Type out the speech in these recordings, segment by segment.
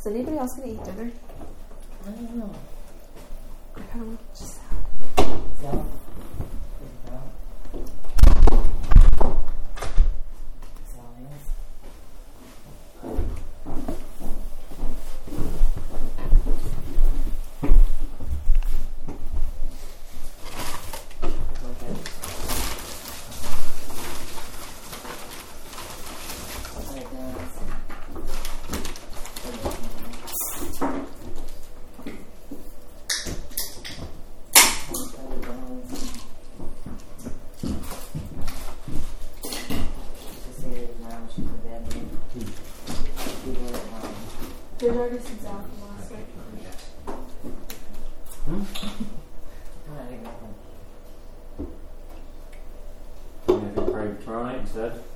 Is anybody else going to eat dinner? I don't know. I kind of want to said.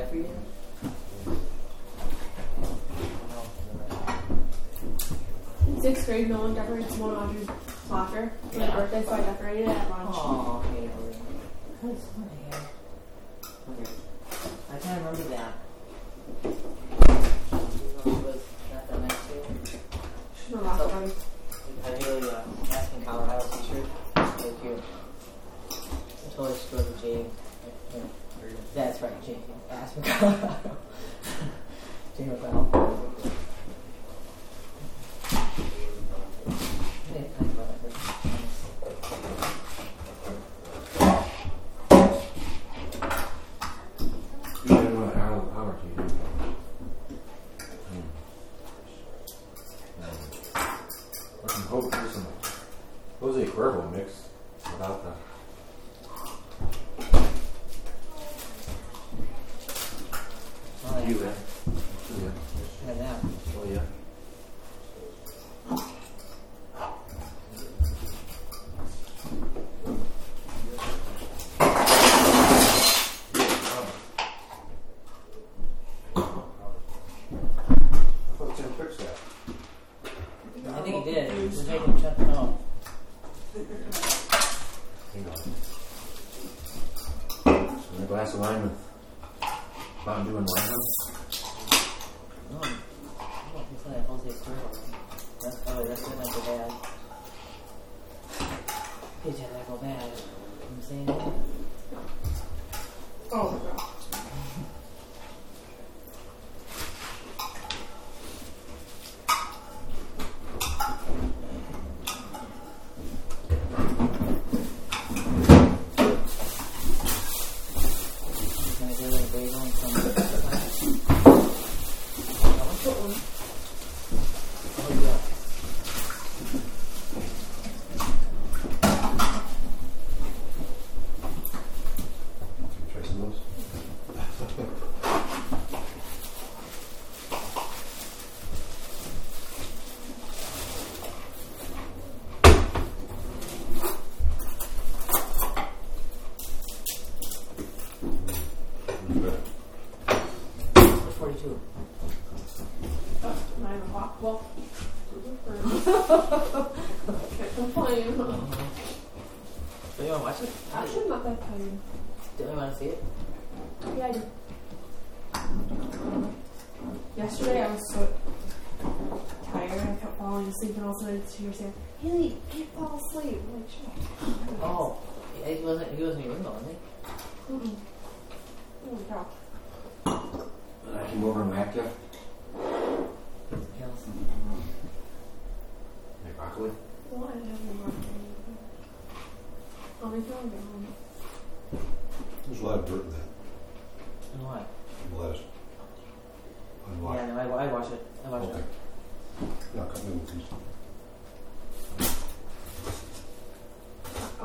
nephew Sixth grade, no one decorates one Audrey's locker for my birthday, so I decorated it at that's right, James. Ask James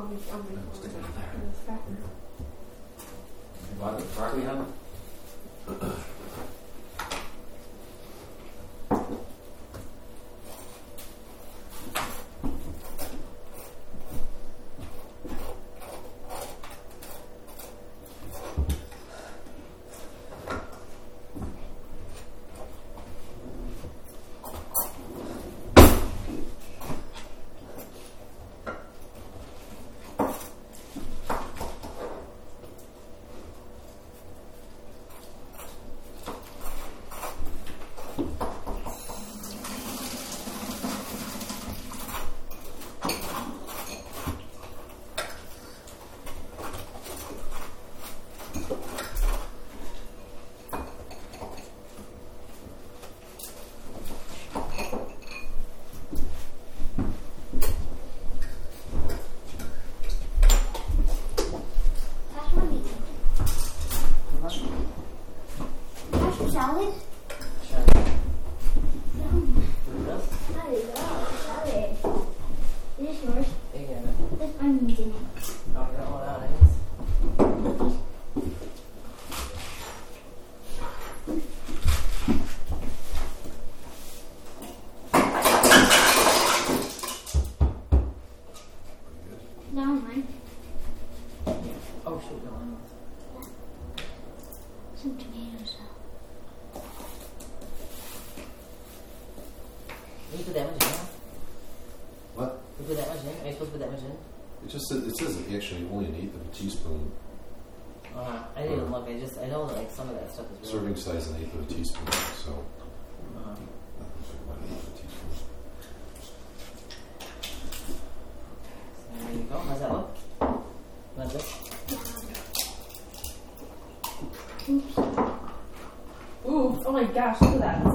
on the on the, on the, on the second. By the, probably, just says, it says you actually only an eighth of a teaspoon. Uh, I didn't even look. I just I know like some of that stuff is. Serving really size an eighth of a teaspoon. So. Uh, there you go. How's that look? How's this? Ooh! Oh my gosh! Look at that.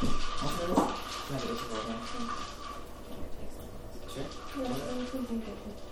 Thank you.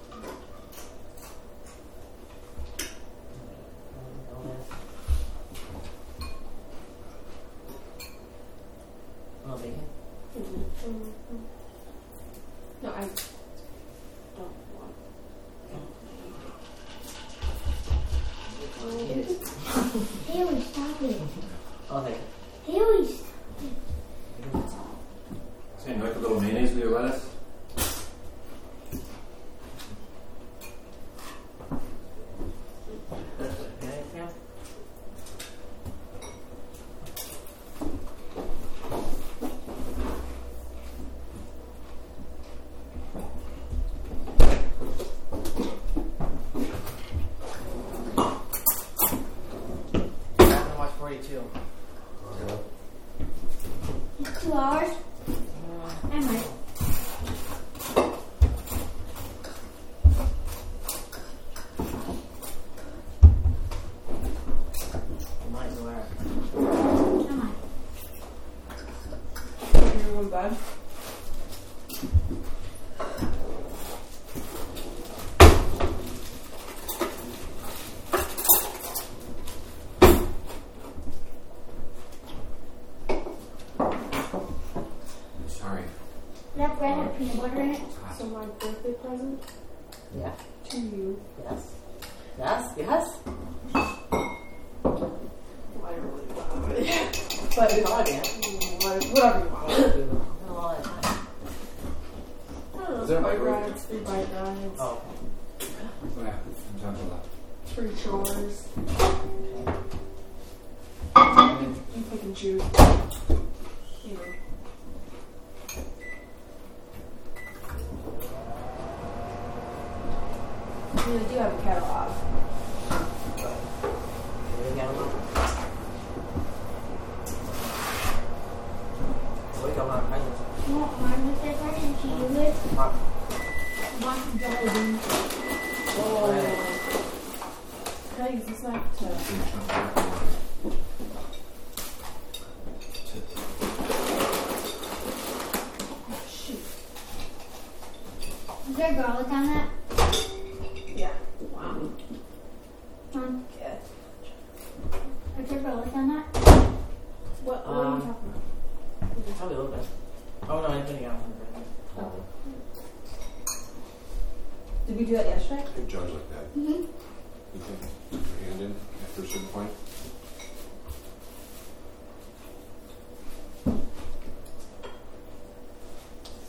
to a certain point.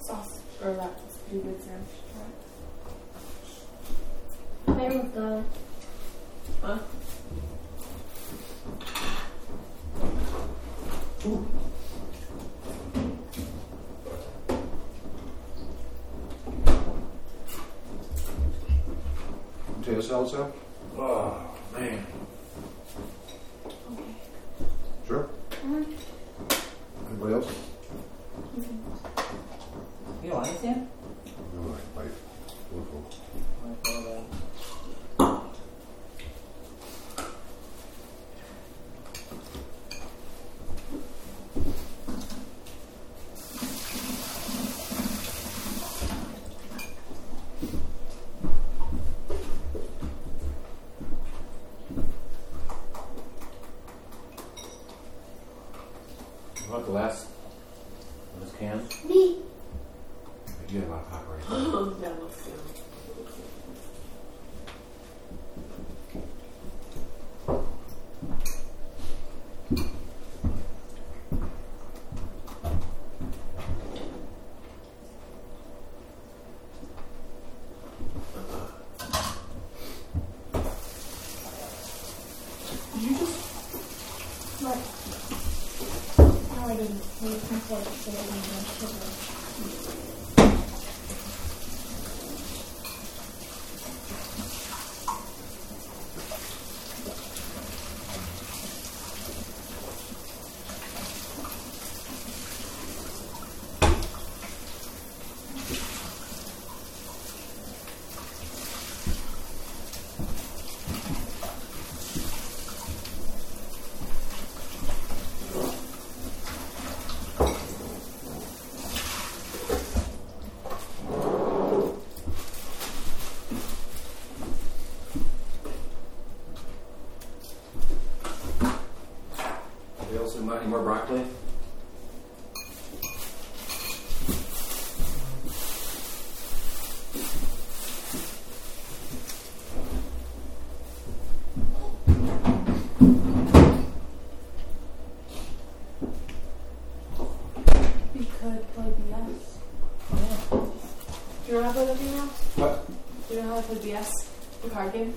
Sauce or that good sandwich. Everyone's got it. Huh? Ooh. To? For sitting in the sugar. Anybody any more broccoli? We could play BS. Do you know how to play game now? What? Do you know how to play BS? The card game?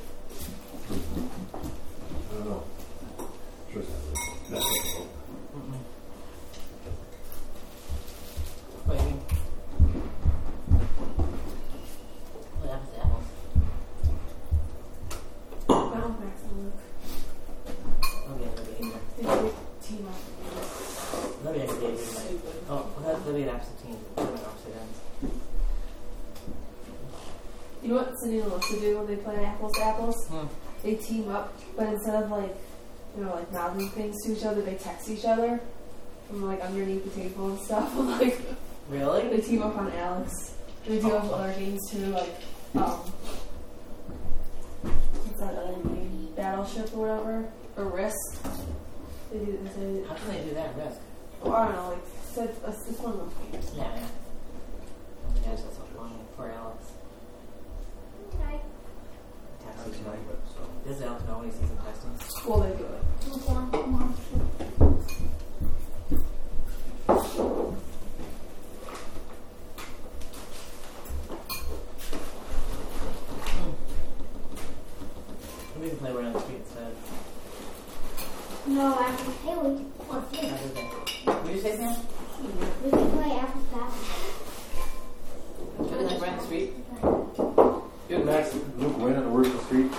What Cindy loves to do when they play apples to apples? Hmm. They team up, but instead of like, you know, like mouthing things to each other, they text each other from like underneath the table and stuff. like Really? they team up on Alex. They do have other games too, like um, what's that other game? Battleship or whatever, or Risk. They do. They, How can they do that? Risk. well, I don't know. Like it's, it's, one of those games. Yeah, yeah. Oh that's so funny. Poor Alex. Right. Texts each other. Does Alex know when he sees him texting? Well, they do it. Come on, come on. We can play around the street instead. No, I can hey, we can, what's this? Other than. What did you say, Sam? We can play apples to apples. Should we like around the street? Did Max Luke win on the worst of the street?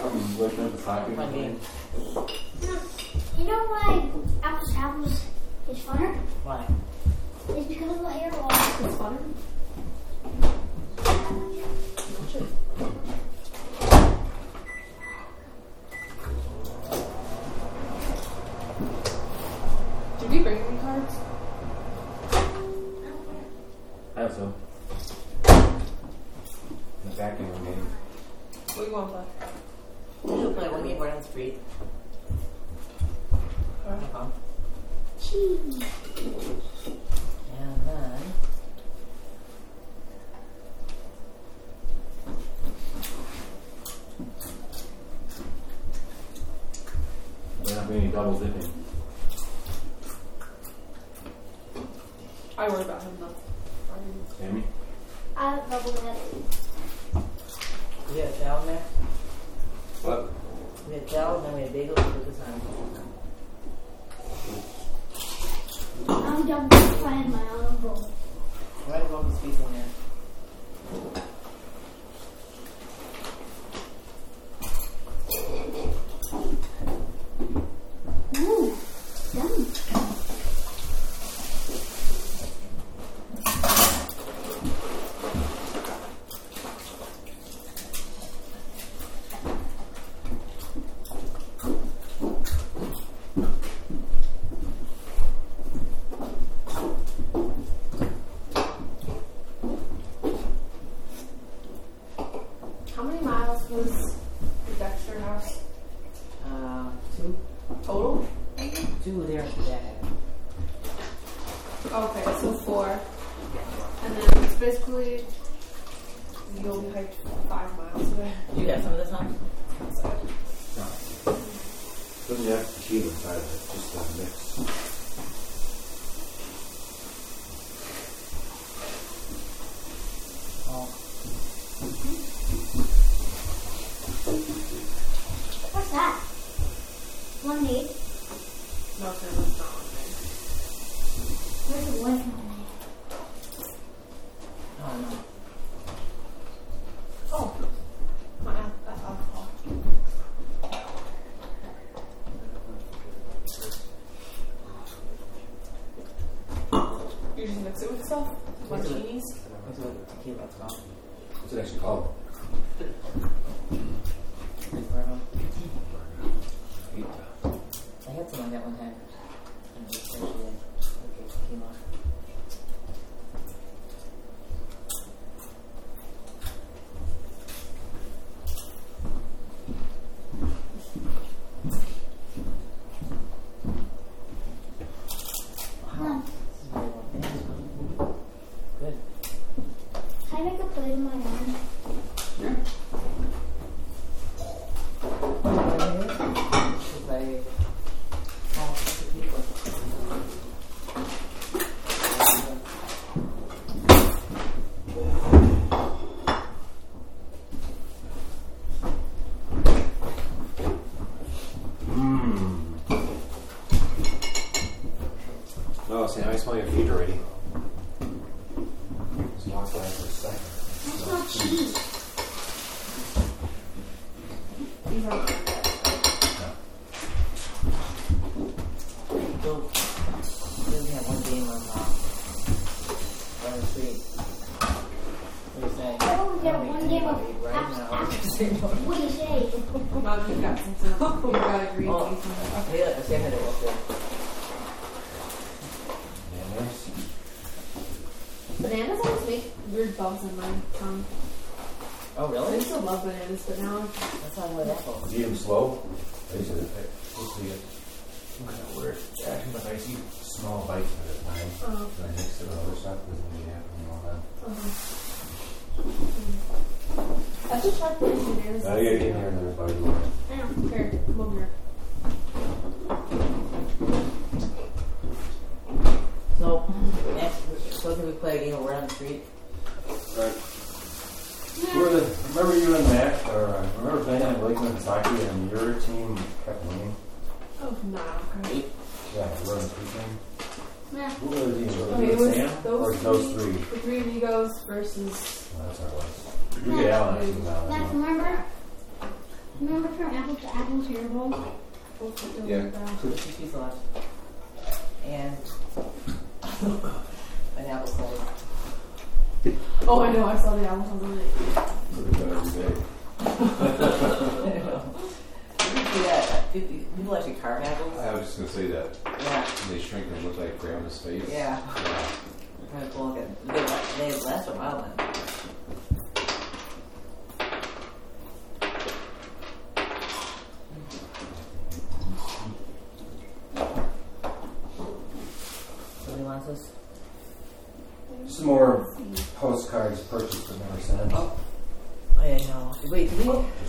Um, like them soccer. Fun game. You know why apples to apples is funner? Why? It's because of the hairball. It's fun. Did we bring any cards? I have some. The vacuum game. What do you want to play? We'll play one game around the street. Alright. Have fun. Cheese. And then. There not Antonio Feeder Street. Right. Yeah. You the, remember you and Matt, or uh, remember playing at Lakeland Saki and your team kept winning? Oh, no. Okay. Yeah, we were in three team. Yeah. Who were the team? Okay, oh, it Sam? Those or three, those three? The three of you guys versus. No, that's our last. You get Alan actually now. Max, remember? Remember from Apple to apples, your bowl? Yeah. Two cheese. Oh, I know. I saw the album on the yeah, people actually carve apples. I was just gonna say that. Yeah. They shrink and look like grandma's face. Yeah. yeah. Kind of cool. They, they last a while then. 我。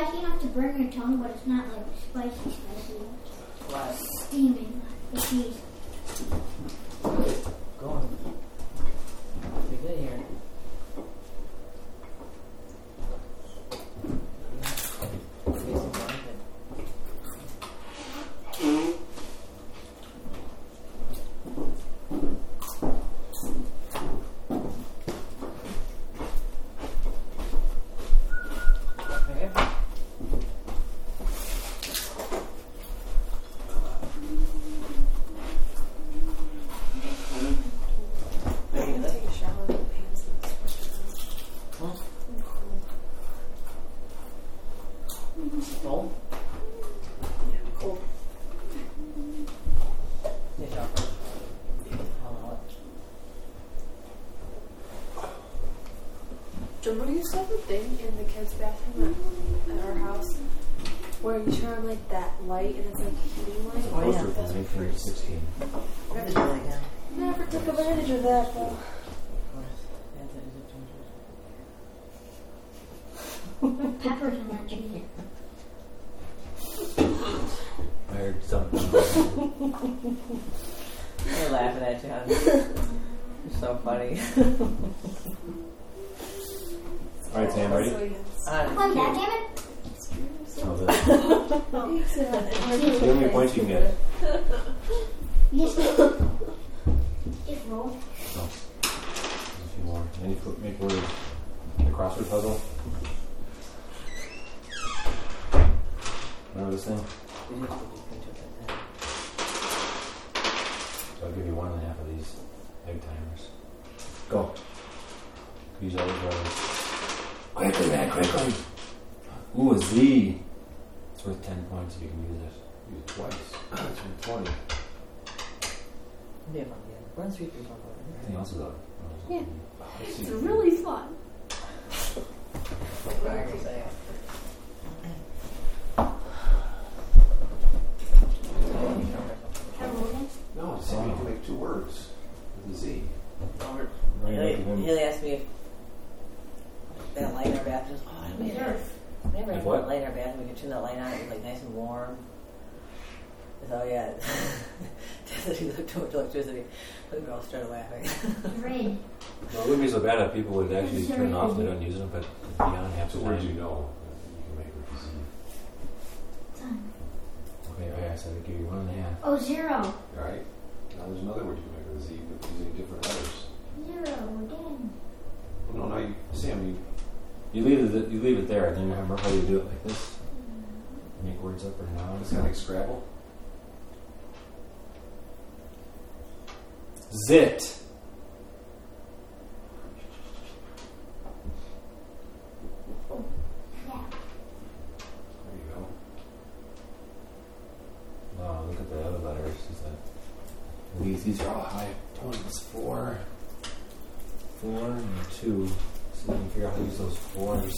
Spicy enough to burn your tongue, but it's not like spicy spicy. What? Steaming. The cheese. Going. Pretty good here. Maybe some blanket. Okay. Ready to Take a shower with the pants and switch it Huh? out. I'm cold. Cold? Yeah, I'm cold. Take it off. I'll Jim, what used to have a thing in the kids' bathroom at, at our house where you turn on like that light and it's like a heating light? Oh, yeah. That's from for freeze. 1916. Never do it again. Never took advantage of that though. Peppers in that cheese. I heard something. They're laughing at you, honey. You're so funny. All right, ready? So, yes. Come on, Dad, damn it. Oh, this. Exactly. Give me a point you can get. Yes. Just roll. No. A few more. Any fo- make word. The crossword puzzle. Remember this thing? So I'll give you one and a half of these egg timers. Go. Use all those letters. Quickly, man, quickly. Ooh, a Z. It's worth 10 points if you can use it. Use it twice. Ah, That's from 20. Yeah, yeah. Run three, three, four, four. Everything else is up. Yeah. Let's see. It's really fun. Sorry, say. I rolled it. No, it's saying you can make two words with a Z. Right Haley, up to him. Haley asked me if that light in our bathroom. Oh, I made her. Never Like had what? that light in our bathroom. We could turn that light on. It was like nice and warm. So yeah, doesn't use too much electricity. The girls started laughing. Red. Well, it wouldn't be so bad if people would actually turn off and they don't use them, but beyond half So the where time. did you know that you can make with a Z? Done. Okay, okay, I said I'd give you one and a half. Oh, zero. All right. Now there's another word you can make with a Z, but using different letters. Zero again. Well, no, now you, Sam, you You leave it, you leave it there, then you remember how you do it like this? Make words up or down. it's kind of like Scrabble. Zit. Yeah. There you go. Oh, look at the other letters. Is that these? These are all high points. Four, four, and two. So you can figure out how to use those fours.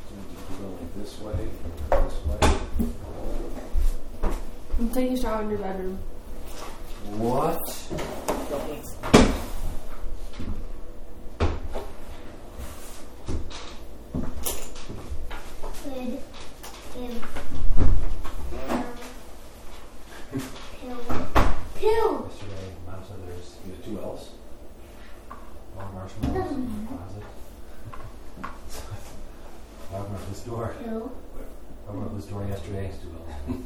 So you go like this way, this way. Shower in your bedroom. What? Okay. Good. Good. Pill. Pill. Yesterday, Mom said there's You have two L's. more marshmallows in the closet. I opened up this door. Pill. I opened up this door yesterday. Thanks, two L's.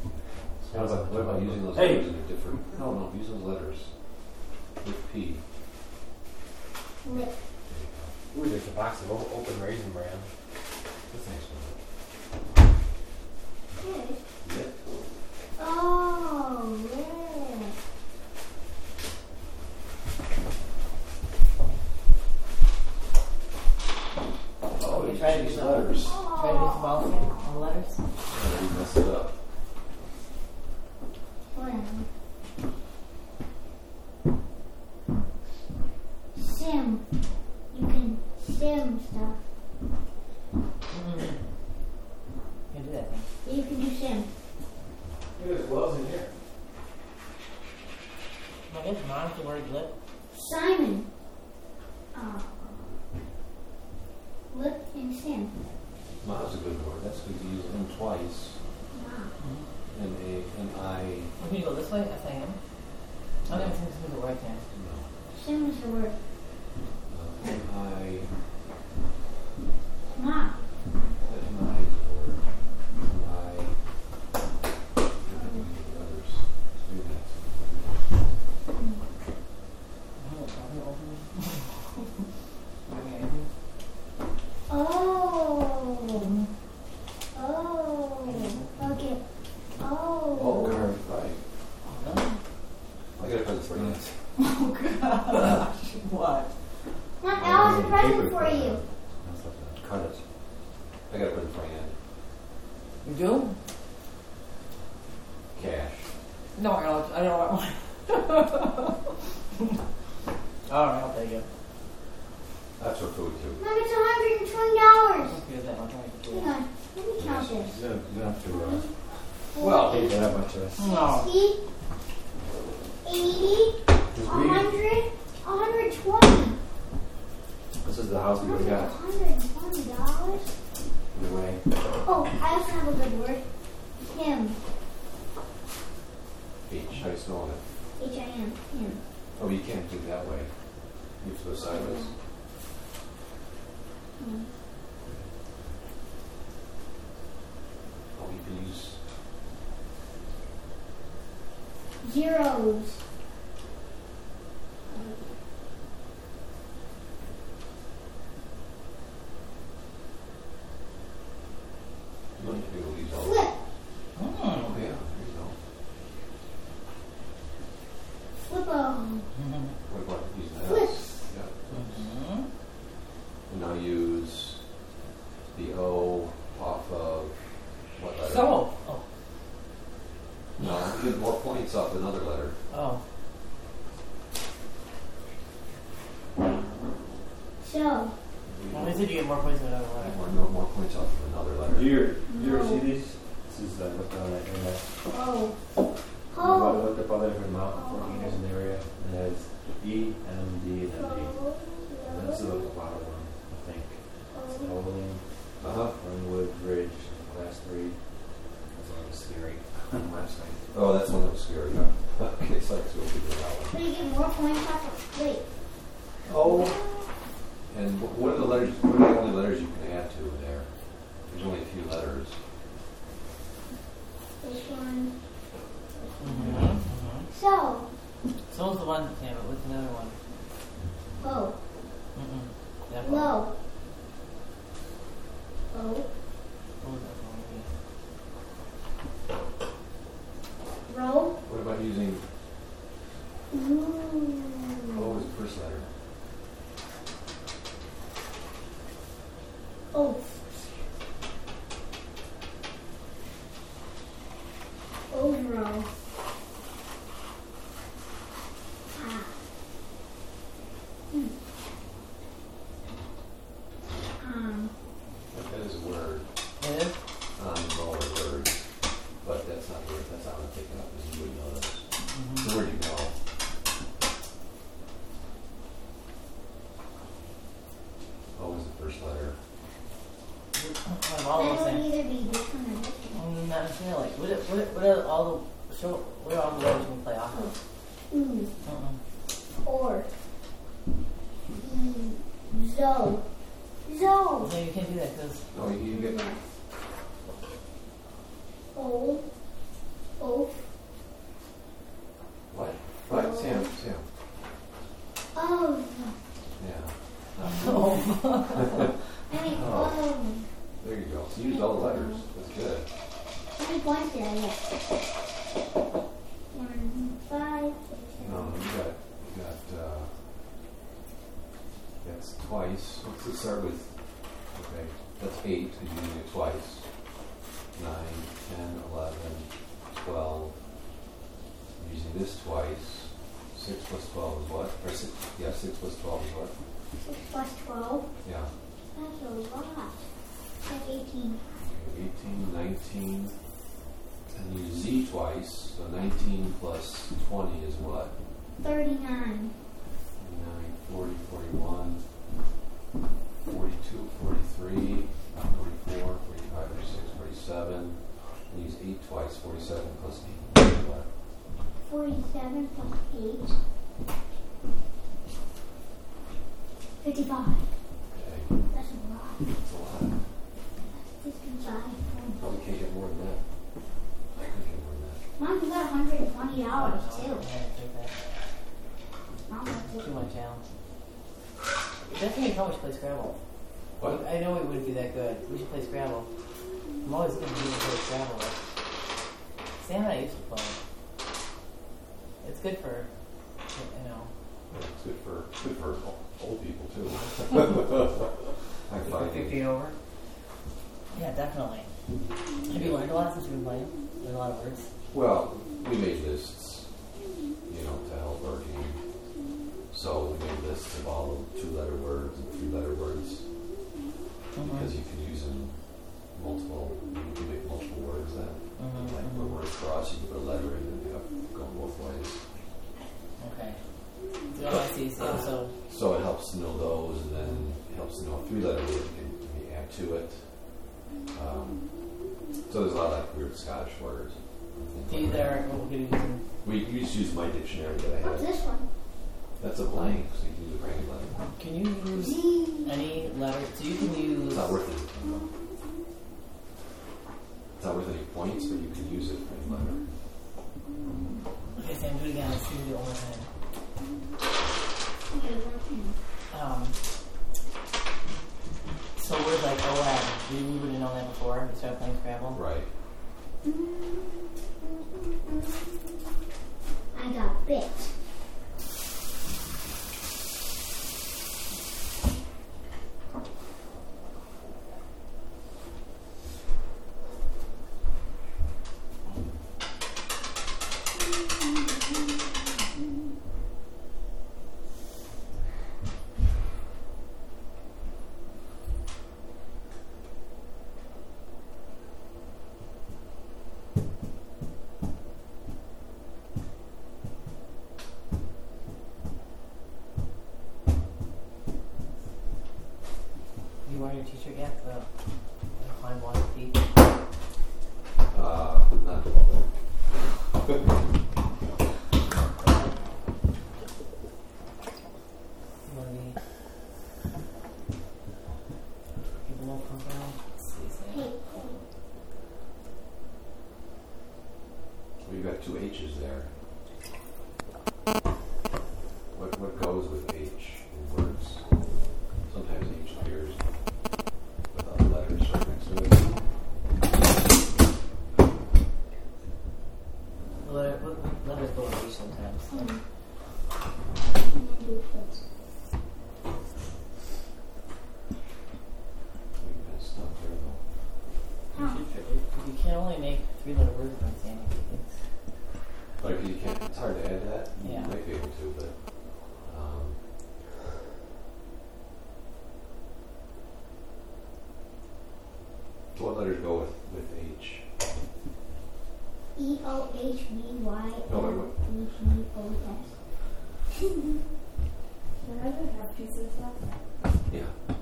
What about, what about using those Hey. letters in a different? No, no, use those letters with P. Lip. Ooh, there's a box of o- open raisin bran. What's next one? Good. Lit. Oh, yeah. Letters. Well, they that's Too much challenge. Definitely how should play Scrabble. What? I know it wouldn't be that good. We should play Scrabble. I'm always going to play Scrabble. Sam and I used to play. It's good for, you know, It's good for, good for old people too. I for find 50 and over. Yeah, definitely. Have you learned a lot since you've been playing? Learned a lot of words? Well, we made lists, So we made lists of all the two-letter words and three-letter words because you can use them multiple. You can make multiple words then. Mhm, Like mhm. the word cross, you can put a letter in and you have go both ways. Okay. So I see. So, so So it helps to know those, and then it helps to know a three-letter word you can maybe add to it. Um, so there's a lot of like weird Scottish words. and do things you like there? What we're? We you just use my dictionary that I What's this one? That's a blank, so you can use a blank letter. Can you use any letter? So you can use. It's not worth anything. though. It's not worth any points, but you can use it for any letter. Okay, Sam, do it again. Let's see if we do it one more time. Okay. Um, so words like OM, we we would have known that before we started playing Scrabble. Right. I got bit. You wearing your t-shirt yet? The, the climb water feet. Uh, not all You want to be? People won't come down. Let's see, Sam. Hey, Well, you got two H's there. What what goes with H in words? Sometimes H appears with other letters right next to it. Letter, what letters go with H sometimes? and then do this. You got stuff there though. Huh. You can only make three-letter words by Sam. It's, Like you can't. It's hard to add that. Yeah. You might be able to, but. Um, so what letters go with with H? E O H V Y No, wait, O E G O S. Can I just have pieces of stuff? Yeah.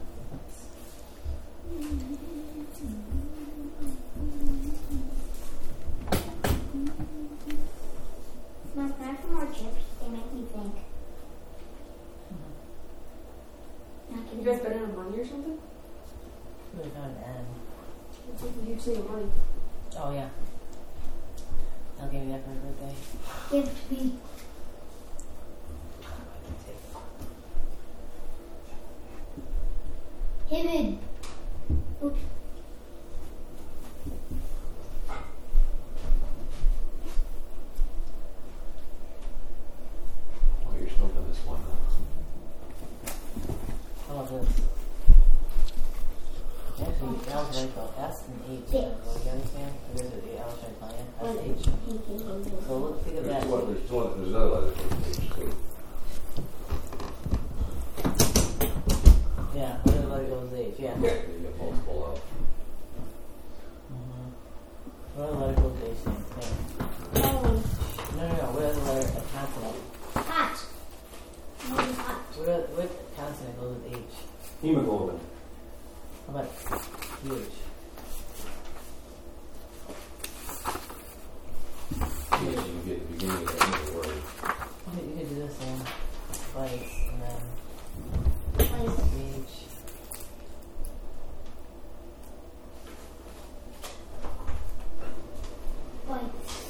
You kidding. guys bet on money or something? really found an N. It's like a huge thing of money. Oh yeah. I'll give you that for my birthday. Give it to me. Hidden. Oops. Oh, you're stumping this one. Huh? How about this? Actually, yeah. Like, S H. hey, hey, hey, hey. So look, think of There's that. one, there's one, there's another letter for the page too. Yeah, whatever letter goes H, yeah. You get multiple of. Mm-hmm. What other letter goes H? Same thing. Oh, No, no, no. What other letter? A consonant. hot. No, hot. What, other, what consonant goes with H? Hemoglobin. How about huge? You know, you get the beginning of any word. Okay, you could do this then. Vice, and then Place. H. Place.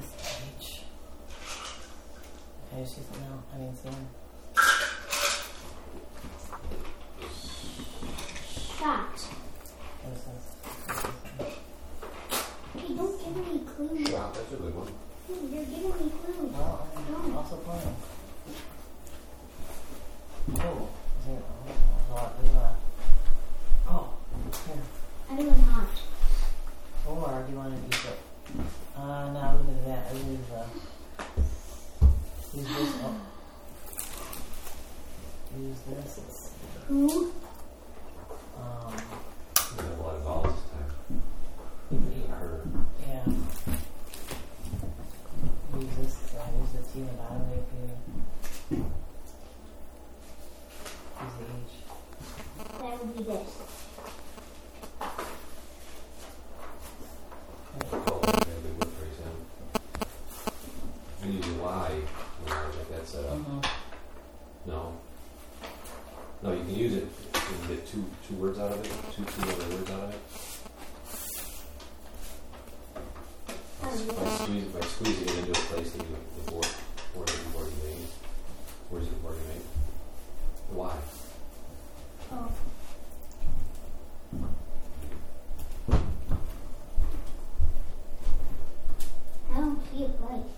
S H. She's no. I mean, Sam. Shot. This is. Hey, don't give me clues. Shot, that's a good one. Hey, You're giving me clues. Well, I'm also playing. Oh, is there, oh, what do you want? Oh, here. I do hot. Or do you want to use it? Uh, no, I wouldn't do that. I would use, uh, use this. Oh. Use this. It's, Who? um, You have a lot of vowels this time. Harder. yeah. Use this. Uh, use the T in the bottom there for you. Use the H. That would be this. Oh, yeah, good word phrase, yeah. When you do Y, you know, like that's a, Mm-hmm. no. No, you can use it, you can get two, two words out of it, two, two other words out of it. Oh, By yeah. squeezing, by squeezing it into a place that you, the board, board that you've already made, words that you've already made. Why? Oh. I don't see a place.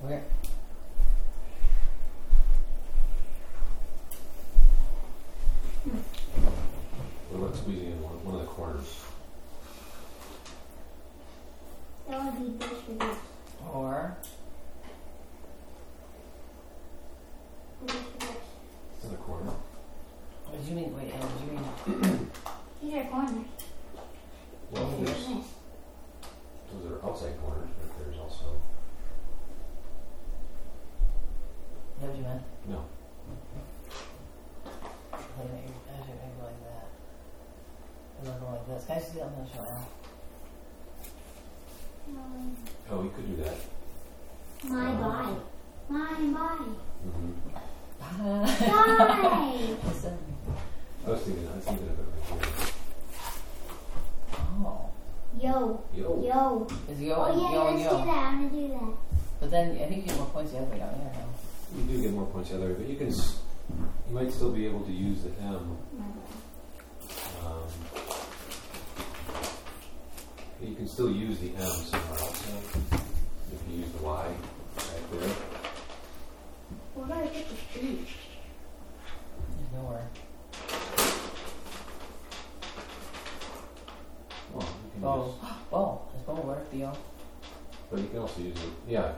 Where? What about squeezing in one, one of the corners? That would be this or this. Or Or this or this. In the corner? what do you mean? Wait, Anne, what do you mean? These are corners. Well, Mhm. there's, This. those are outside corners, but there's also, Is that what you meant? no. Wait a minute, I should maybe like that. And then go like this. Can I see it on the show? Um, Oh, we could do that. My body. My body. Mm-hmm. Bye. Listen. I was thinking, I was thinking of it right here. Oh. Yo. Yo. Yo. Is yo Oh and yeah, yo let's do yo. that. I'm gonna do that. But then I think you get more points the other way down there. Huh? You do get more points the other way, but you can, s- you might still be able to use the M. My body. Um, you can still use the M somewhere else. though. If you use the Y right there. Where do I get the speed? There's nowhere. Well, you can Bow. use, Bow. Does bow work? The yo. but you can also use it. Yeah.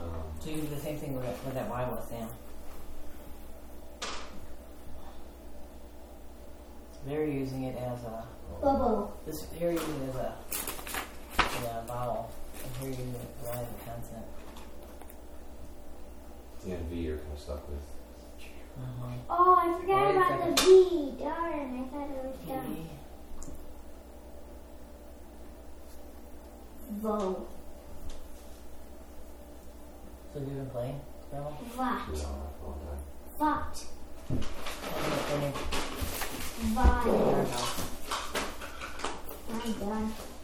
Um, So you do the same thing with, with that Y was, Sam. They're using it as a. Bubble. This here you're using it as a, a vowel, and here you're using it Y as a consonant. the and V are kind of stuck with. Uh-huh. Oh, I forgot Wait about the V. Darn, I thought it was done. P. Vo. So you've been playing? Spell? You Vat. know, for a long time. Vat. Okay, Vi.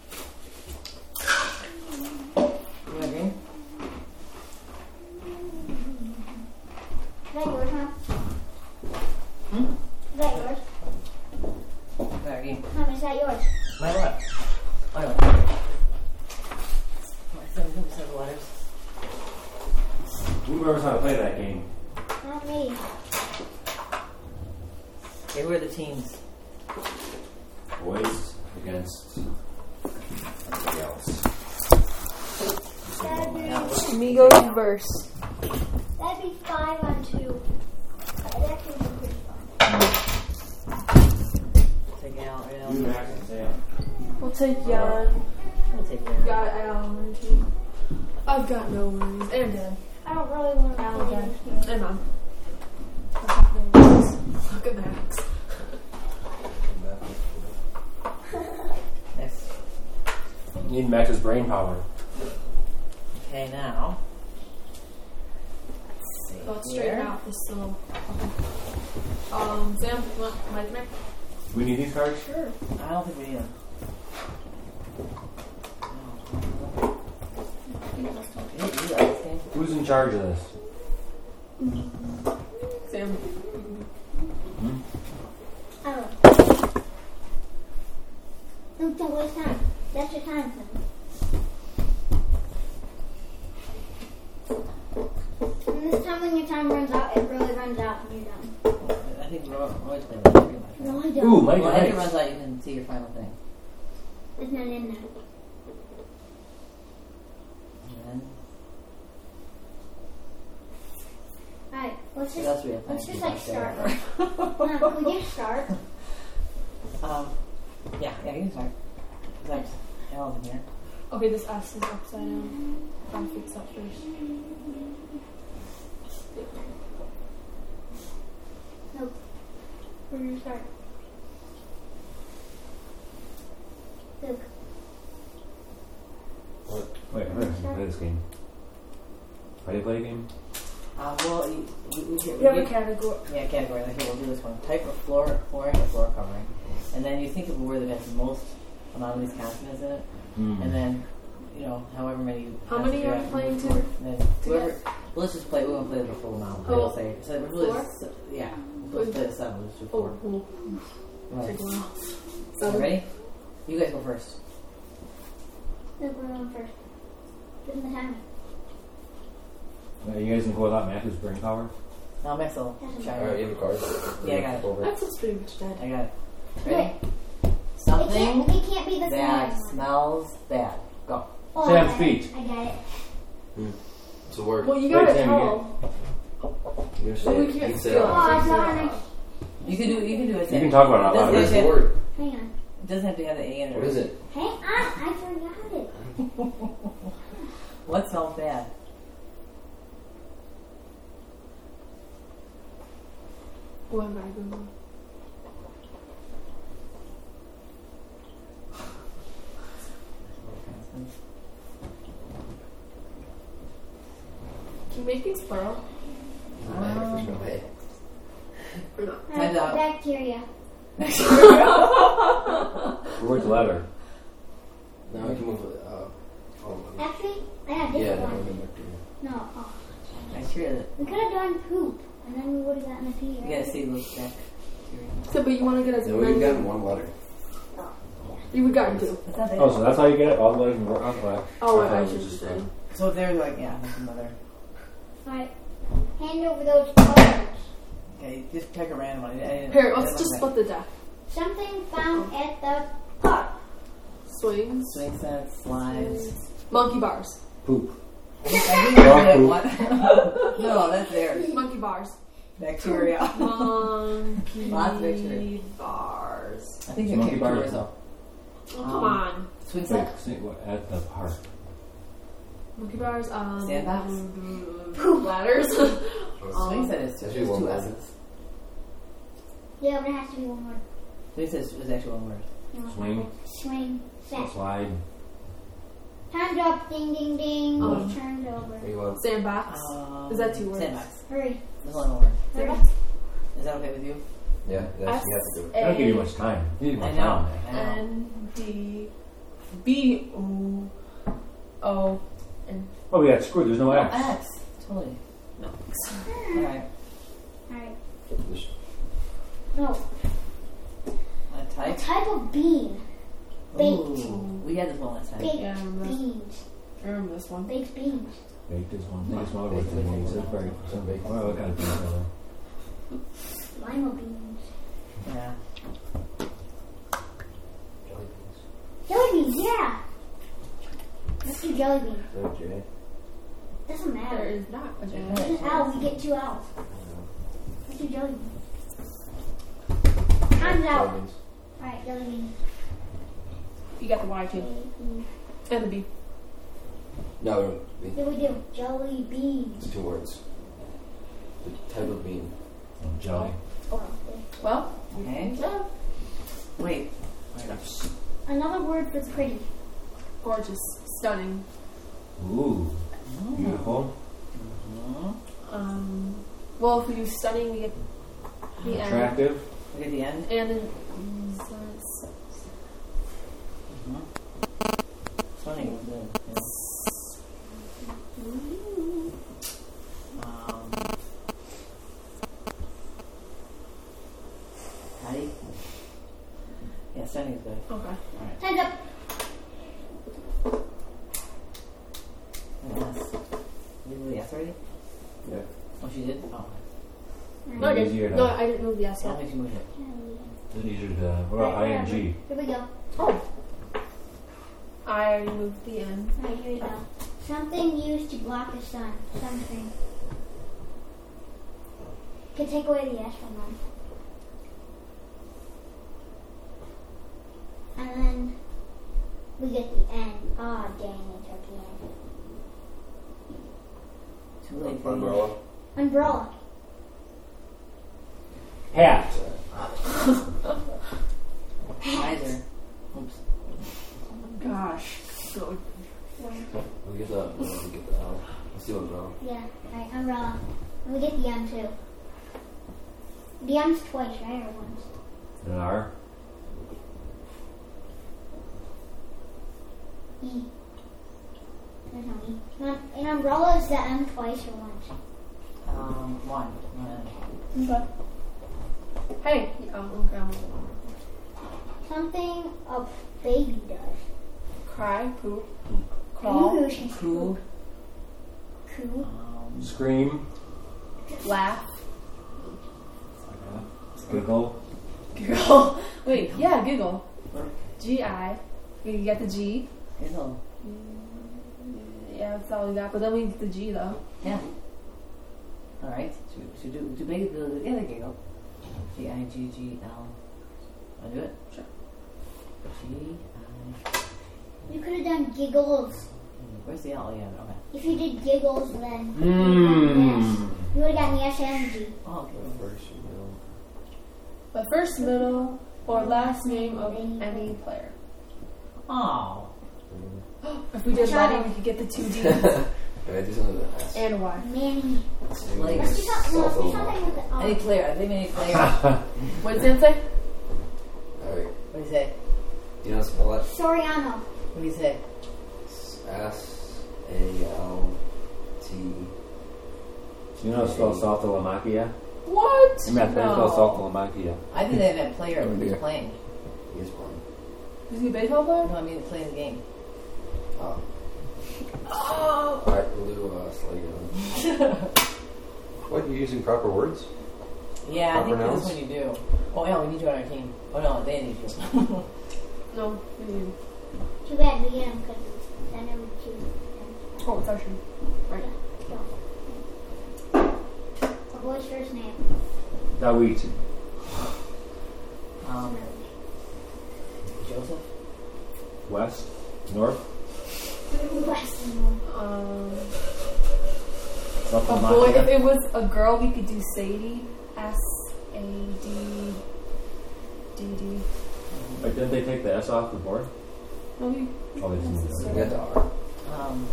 The seven. We'll just do Oh, four. cool. Right. Take one off. You Seven. ready? You guys go first. Luke, we're on first. Give him the time. Uh, you guys can go without Max's brain power? Now, Maxwell. Doesn't Try Alright, you have a card? Yeah, I got it. Over. That sounds pretty much dead. I got it. Do Ready? it. It Something can't, it can't be the that same one. smells bad. Go. Oh, Sam's I got it. feet. I got it. It's a word. Well, you Wait, gotta Sam, tell. You're Well, we can't you say it Oh. I it. got it. You can do. You can do it. You can talk about it out It loud. doesn't What is have the word? Hang on. It doesn't have to have the A in it. What is it? Hang on. I forgot it. What smells bad? One bag of them. Can you make things plural? Um, Or not? Time's Uh, out. bacteria. Where's the letter? Now we can move it. Uh, oh, Actually, I had a yeah, different that one. would be bacteria. No. Oh. Bacteria. We could have done poop, and then we would have gotten a P. You Right? gotta see those bacteria. So, but you want to get as No, we've gotten one letter. No. You would gotten two. It's not bad. Oh, so that's how you get it? All the letters in the alphabet. Oh, I I, thought I it was should just just say. So if they're like, yeah, that's another. Alright. Hand over those cards. Okay, just pick a random one. Here, let's just like split the deck. Something found at the park. Swings. that. Swing sets, uh, slides. Monkey bars. Poop. I think I did what? no, that's theirs. Monkey bars. Bacteria. Monkey Lots of bacteria. bars. I think they're Monkey kicked bars. yours though. Oh, come Um, on. Swing Wait, set. say? At the park. Monkey bars. Um, Sandbox? Mm, mm, mm, Poop ladders. Swing um, set is two. There's two word. S's. Yeah, but it has to be one word. Swing set is actually one word. No, Swing. Swing. Set. Slide. Time's up. Ding, ding, ding. Um. It's turned over. What do you want? Sandbox. Um, Is that two words? Sandbox. Hurry. There's only one word. Sandbox. Is that okay with you? Yeah, that's, you have to do it. I don't give you much time. You need more I know. time. I know. N D B O O Oh, we got screwed. There's no X. X. Totally. no. Alright. Alright. Just- No. My A Type. type of bean. Baked. Ooh, we had this one last time. Baked Yeah, I beans. I remember this one. Baked beans. Baked is one. I think it's one of the things. It's very some baked. Well, what kind of beans are there? Lima beans. Yeah. Jelly beans. Jelly beans, yeah. Let's do jelly beans. So, Jay. Doesn't matter. is not a J. This is L, we get two L's. Let's do jelly beans. Time's out. Jelly. Alright, jelly beans. You got the Y too. And the B. No, we- What do we do? Jelly beans. it's two words. The type of bean. Oh, jelly. Oh, Well, Okay. yeah. Wait. Another word for pretty. gorgeous, stunning. Ooh, beautiful. Mhm. Um, well, if we do stunning, we get the end. Attractive. Look at the end. And then mm, so it's- Mhm. Stunning. was good, yeah. Um, Patty? Yeah, stunning is good. okay. Time's up. Yes. You did the yes already? Yeah. Oh, she did? Oh. No, I Easier didn't. to- No, I didn't move the S I yet. don't think she moved it. Is it easier to? What about ing? Here we go. Oh. I moved the N. Alright, here we go. Something used to block the sun. Sunscreen. Can take away the S from them. And then we get the N. Ah, dang, it took the N. Too late for you. Umbrella. Umbrella. Hat. Either. Oops. Gosh. Good. We get the, no, we get the L. Let's do umbrella. Yeah, alright, umbrella. And we get the M too. The M's twice, right? Or once? An R. E. There's no E. No, in umbrella is the M twice or once? Um, one. One. Okay. Hey. Oh, okay. Something a baby does. Cry, poop, I knew crawl, she's Cool. Cool. Um, Scream. laugh, Giggle. giggle. Wait, yeah, giggle. G I. You get the G. giggle. Mm, yeah, that's all we got. But then we need the G though. Yeah. Alright. Should, should do, do big, do the other giggle. G I G G L. Wanna do it? Sure. G I. You could have done giggles. Where's the L? Yeah, okay. If you did giggles, then Mmm. you would have gotten the S and the G. Oh, okay. First, you know. The first, middle, or last name of any player. Oh. If we did Letty, we could get the two D's Can I do something with the S? and a Y. Manny. Let's do Like- Let's do something, let's do something with the Any player. I think any player. What did Sam say? Alright. what do you say? Do you know how to spell that? Soriano. What do you say? S A L T. Do you know how to spell Saltalamacchia? What? I mean, I think no. it's called Saltalamacchia. I think they meant player who's playing. He is playing. Is he a baseball player? No, I mean playing the game. Oh. Oh. Alright, we'll do uh, Sligo. What, you using proper words? Yeah, I think Proper this nouns? you do. Oh, yeah, we need you on our team. Oh, no, they need you. No. we didn't. Too bad we get him because then it would choose. Oh, it's our turn. Right. A boy's first name. Dawit. um, Joseph? West. North. Weston. Um, a boy. If it was a girl, we could do Sadie. S A D D D. Like, didn't they take the S off the board? No, we Oh, they didn't. That's We got the R. Um,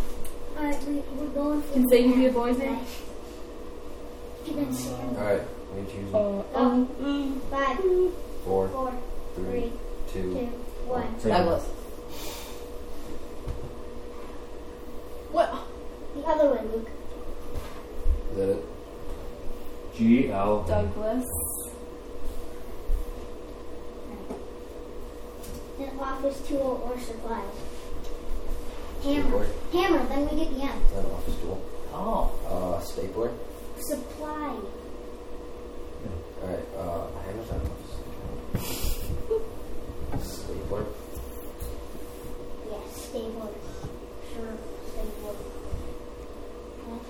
Alright, we, we're going for Can Sadie be a boy's name? You can say Alright, we choose Oh, um, Five, four, four, three, three, two. two, one. Say Douglas. what? The other one, Luke. Is that it? G L. Douglas. An office tool or supplies. Hammer. Hammer, then we get the M. An office tool. Oh. Uh, stapler. Supply. Alright, uh, hammer's not office. Stapler. Yes, stapler. Sure, stapler. Okay.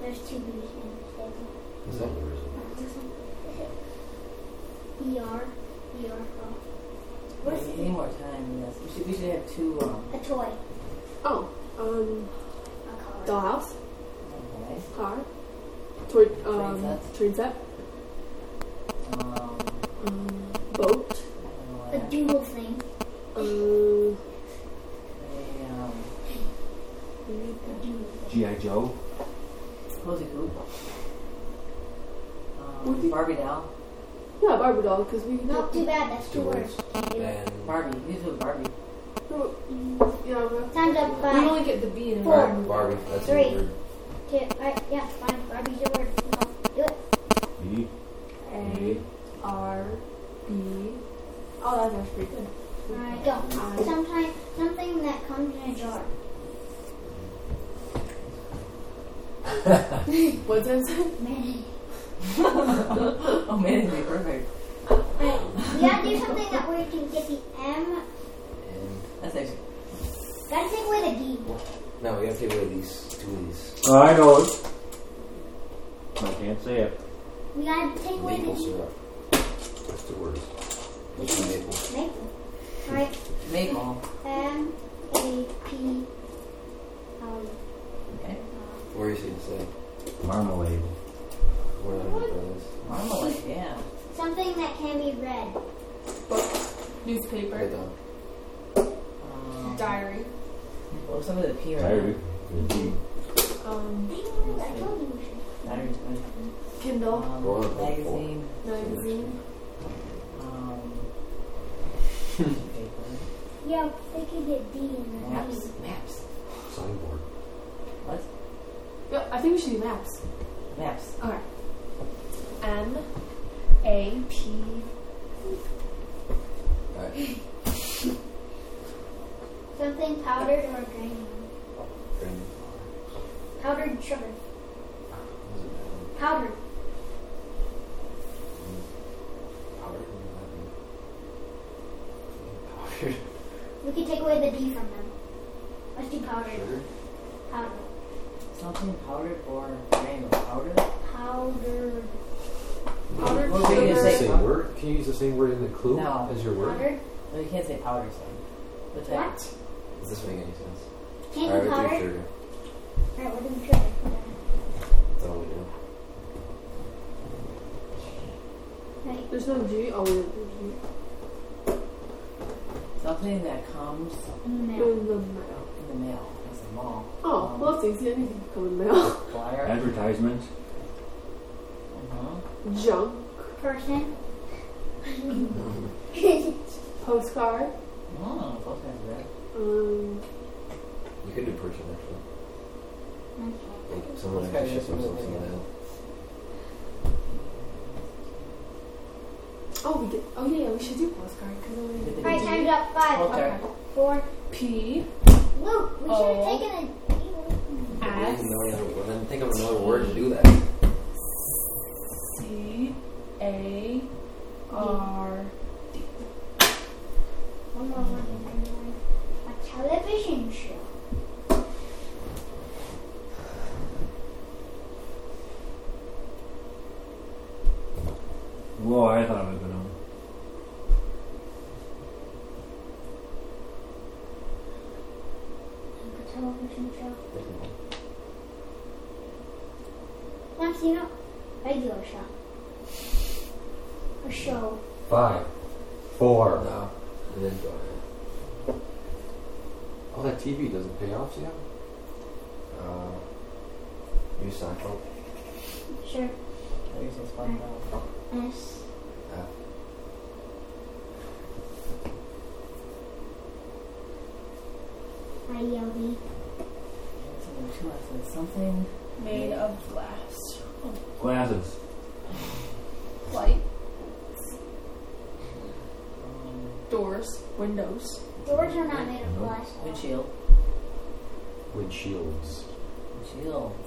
There's two B's in stapler. Is that ER. ER. Oh. We What's need more time. Yes. We should. We should have two. Um, a toy? Oh, um, A car. dollhouse, okay. car, toy, um, set. train set, Um. Um, boat, A don't dual thing. um, A, um. A dual thing. G.I. Joe. Cozy Coupe. Would Um, Barbie doll. yeah, Barbie doll, because we Not too bad, that's two Two words. Then Barbie. You do Barbie. Oh, yeah, we Time's up, we five. only get the B in Four. Barbie. Barbie. That's Three. a. Two, alright, yeah, fine. Barbie's a word. No, do it. B. A R B. Oh, that's actually pretty good. Alright, go. Sometime, something that comes in a jar. What's that say? Mayonnaise. oh man, it'd be perfect. Alright, we gotta do something that where you can get the M. And That's actually. Gotta take away the D. no, we gotta take away these two of these. Oh, I know it. I can't say it. We gotta take away the Maple D. syrup. That's two words. What's the maple? Maple. Alright, Maple. M A P L. Okay. What are you saying? Say. Marmalade. What are the brothers? Marmalade. Yeah. Something that can be read. Write Newspaper, it down. Um, diary, Well, some of the P right Diary. now. D. um, I told you we. Diary. Kindle, Um, Roll it. magazine. magazine, Yeah, they could get D in the Maps. D. Maps. Signboard. What? yeah, I think we should do maps. Maps. Okay. M A P Alright. Something powdered or granular. Grand. Powdered sugar. What is? Powdered. We could take away the D from them. Let's do powder. Sugar. Powdered. Something powdered or granular. Powdered. Powder. Powder. What were you gonna sugar. say? Same word? Can you use the same word in the clue No. as your word? Powdered. No, you can't say powder. So. What type? What? Does this make any sense? Can't Alright, do we do powdered. sugar. Alright, we're doing sugar. That's all we do. Right. There's no G. Oh, wait, there's Something that comes In the G. mail. In the mail. in the mail. That's a mall. Oh, well, that's easy. Anything can come in the mail. Flyer. Advertisement. Uh-huh. Junk. Person. Postcard. Oh, both have. Um, You could do person actually. Okay. Like someone Let's actually try ships this themselves one. In the mail. oh, we get. Oh, yeah, we should do postcard. Cause we With the get Alright, D. time's up. Five. Okay. Four. P Luke, we should Oh. have taken a. I S didn't know any other- well, then think of another word to do that. C A R. One more, one more, one more. A television show. Whoa, I thought I was gonna. A television show. Once you know, regular show. A show. Five. Four. No. And then go ahead. Oh, that TV doesn't pay off yet? Uh, use Seinfeld. Sure. There's this one. uh, S. F. I L D. Something two Something. Made of glass. Glasses. Light. Doors, windows. Doors are not made of glass. Windshield. Windshields. Windshields.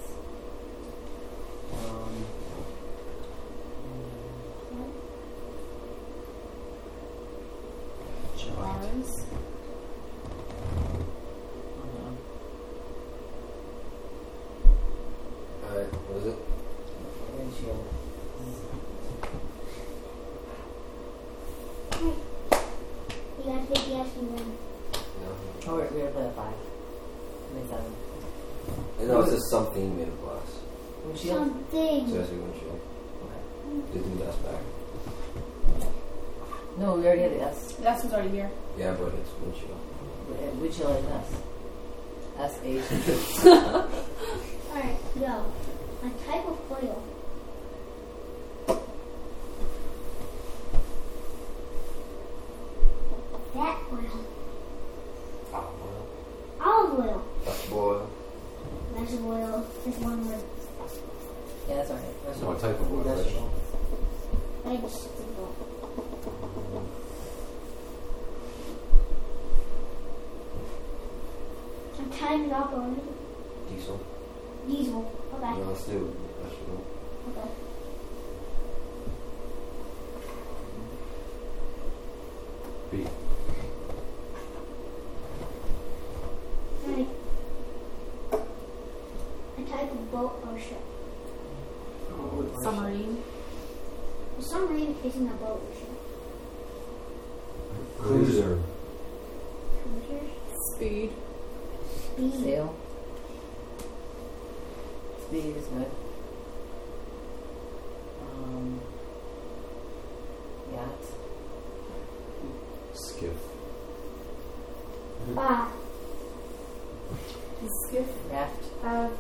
Does skiff Raft. have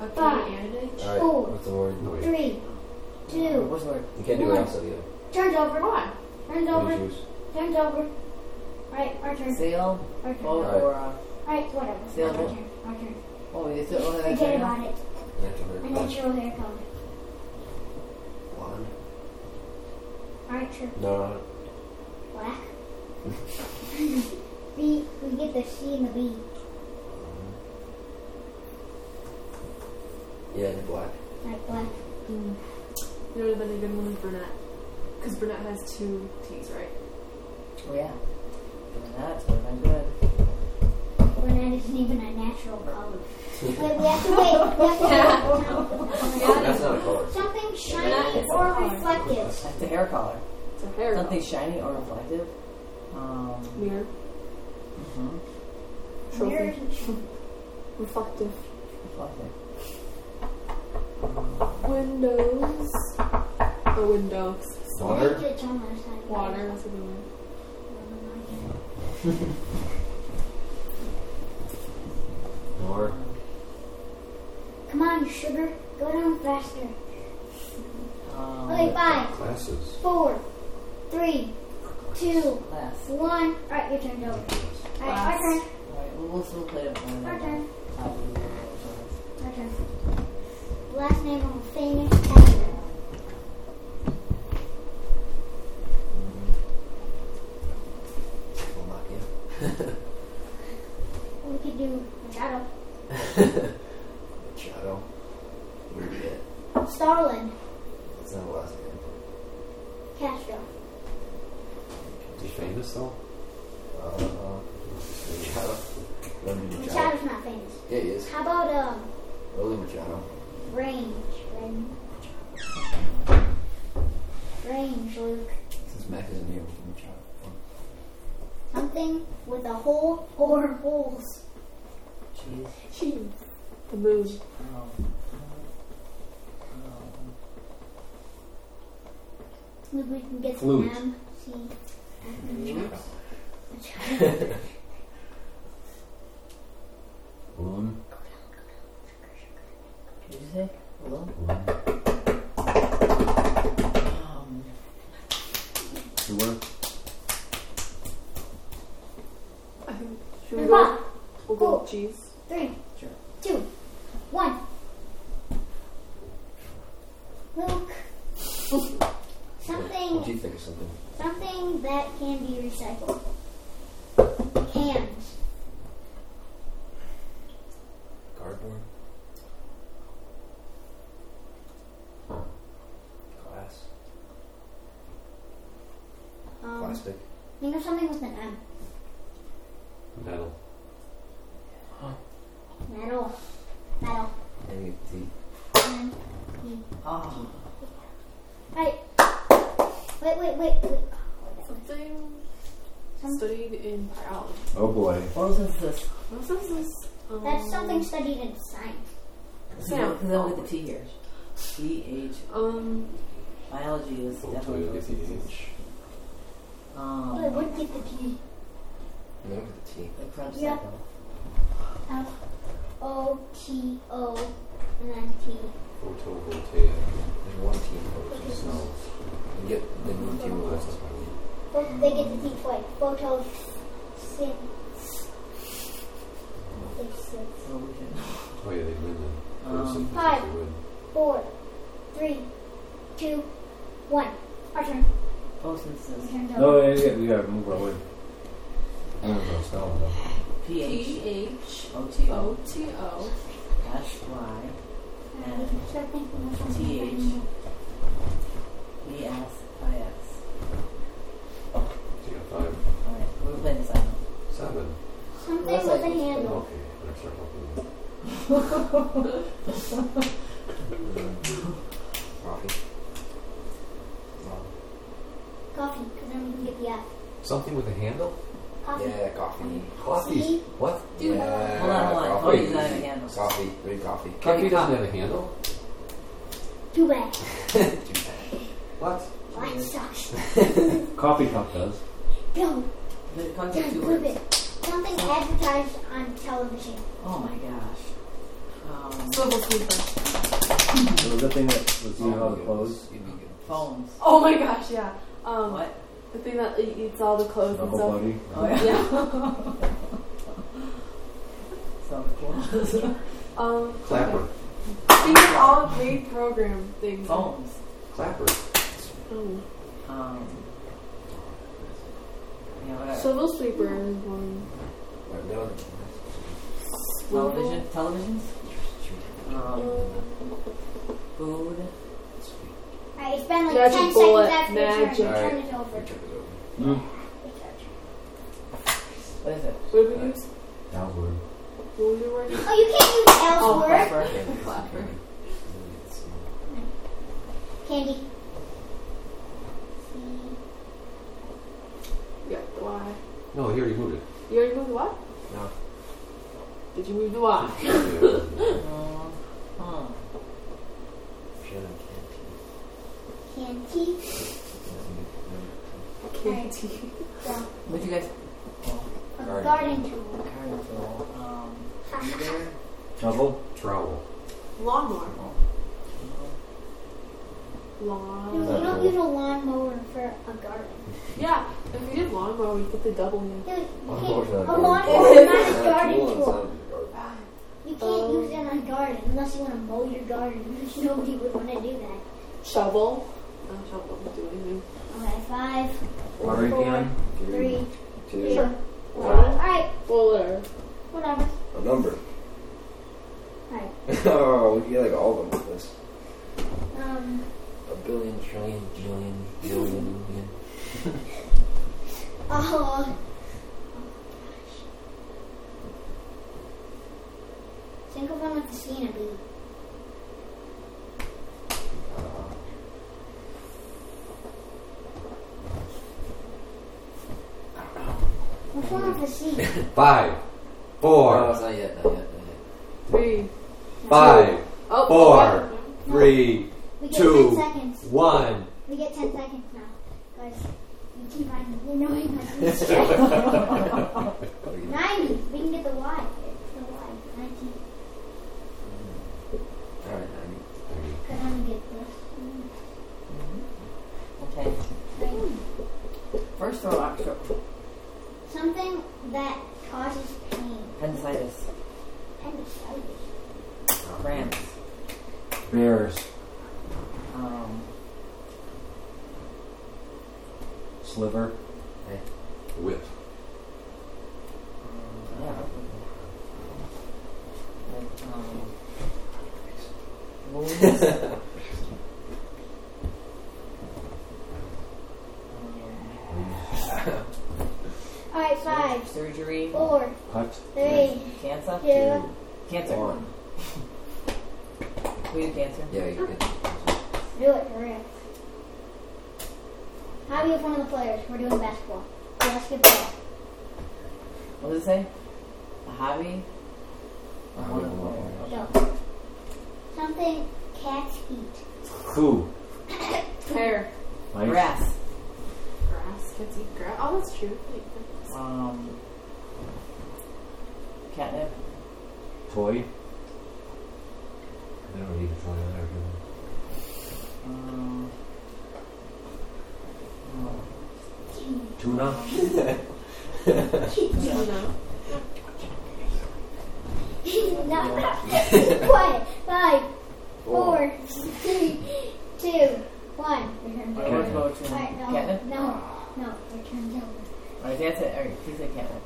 a K Five. and? Alright, Four. what's the word? No, wait. Three. Uh, Two. what's the word? You can't do it One. outside either. Turns over. Why? Turns Blue over. juice. Turns over. Right, our turn. Sail. Our turn. Boat Alright. or uh, Right, whatever. Sail Our boat. turn. Our turn. oh, you still only have Forget about it. Natural A hair. natural hair color. Blonde. Alright, sure. No, no. Black. B. We get the C and the B. Yeah, the black. Right, black. Mm. There would have been a good one with brunette. Because brunette has two T's, right? Oh yeah. Doing that would have been good. Brunette isn't even a natural color. Wait, we have to wait. We have to wait. That's not a color. Something shiny Brunette or reflective. That's a hair color. It's a hair Something shiny or reflective. Um, Mirror. mhm. Mirror. Reflective. Reflective. Windows. A window. Water. I think it's on my side. Water. That's a good one. More. Come on, sugar. Go down faster. Um, Okay, five, Classes. four, three, two, Class. one. Alright, your turn, go. Alright, our turn. Alright, we'll, we'll still play it one Our turn. Our turn. Last name of a famous actor. Well, not yet. We could do Machado. Shadow. Where did you get? Starlin. That's not the last name. Castro. Is he famous though? Uh, Machado. Machado. Machado's not famous. Yeah, he is. How about um Early Machado. Range? Range. Range, Luke. Since Mac isn't here, we'll do Machado. Something with a hole or holes. Jeez. Cheese. The moon. Um, um, Luke, we can get Flute. some M, C, um, Machado. Balloon. Did you say? Hello? Um, Two words. I think. Should we go? five, We'll go with cheese. three, Sure. two, one. Luke. What Something do you think of something? Something that can be recycled. Cans. Cardboard. Glass. Um, Plastic. think of something with an M. Metal. Metal. Metal. Any teeth. M. E. Oh, Right. Wait, wait, wait, wait. Something Some- studied in biology. Oh boy. photosynthesis. What is this? Um, That's something studied in Candy. Yeah, the Y. No, he already moved it. You already moved what? No. Did you move the Y? Yeah. Um, huh. Shannon Candy. Candy. Well, What you guys? Oh, a Garden. garden tool. garden tool. Um, either. Shovel. Trowel. Lawnmower. You Lawn. you don't use a lawnmower for a garden. Yeah, if you did lawnmower, you get the double in. Dude, you can't. not A a lawnmower is not a garden tool, it's tool. not a garden. You can't use it in a garden unless you want to mow your garden. Which nobody would want to do that. Shovel. No, shovel doesn't do anything. Okay, five, Watering Four. can. three, Two. two. One. Alright, Well, whatever. whatever. A number. Alright. oh, we get like all of them with this. Um, A billion, trillion, billion, billion, billion. oh. Think of one with the C and a B. Which one with the C? Five. Four. it's not yet, not yet, not yet. Three. Five. Oh, Four. Three. We get Two. 10 seconds. One. We get 10 seconds now. Guys, you keep on annoying us. 90. We can get the Y. It's the Y. 19. Alright, ninety. Because I'm going to get this. Okay. Right. First throw extra. Something that causes pain. Appendicitis. Appendicitis. Cramps. Bears. Um, sliver. Whip. Um. Alright, five, Surgery. four, Cut. three, Cancer. two, Cancer. One. We do cancer. Yeah, you can. do it, hurry up. How do you have one of the players? We're doing basketball. Basketball. What does it say? A hobby. Uh, One of one. them. Go. Something cats eat. Who? Pear. Mike? Grass. Grass. Cats eat grass. Oh, that's true. Um. Catnip. Toy. They don't need a toy in there, do Um. They? Tuna. no. Quiet. Five, four, three, two, one. Return to Alright, over. let's go to Alright, no, catnip. no, no. Return to over. Alright, that's it. Alright, please say catnip.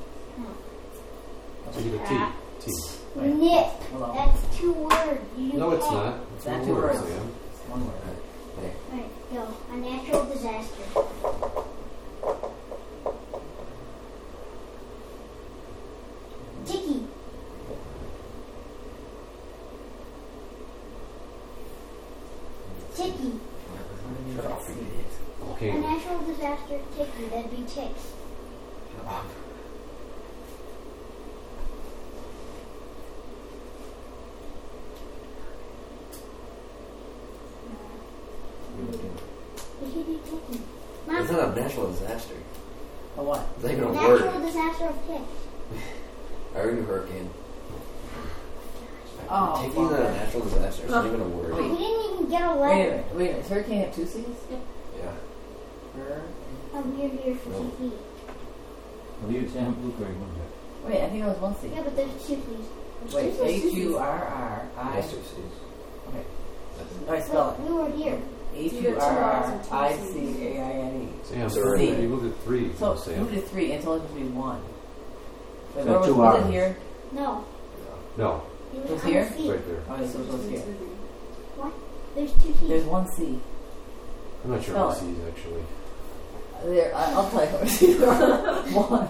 So you get Cat. T. T. Right. Nip. Hello. That's two words. You No, it's can't. It's not two word, words. Sam. It's one word. Alright, go. A natural disaster. Tiki. Tiki. Shut up, you idiot. A Okay. natural disaster tiki. That'd be ticks. Shut up. Tiki tiki. It's Mom, not a natural disaster. A what? It's not even a natural word. disaster of ticks. I heard a hurricane. Oh, Taking fuck not a that. natural disaster. It's not even a word. We didn't even get a Wait a letter. Minute. Wait a minute. Does hurricane have two C's? Yeah. Her. Oh, we're here for No. Tiki. Well, you Sam Luke or you Wait, I think it was one C. Yeah, but there's two T's. Wait, H U R R I. Yes, two C's. Okay. That's- Alright, spell Look, we were here. it. H You U got two R R's R and two I C's. C A I N E. Sam, So three. C. you moved to three. So Sam. move to three, and it's only supposed to be one. Wait, So where was, two was it R's. here? No. No, It It was was on here? the it's C. right there. Oh, it's supposed to be here. There's two T's. There's one C. I'm not sure Spell what it. C is actually. There, I, I'll tell you what C. is. one.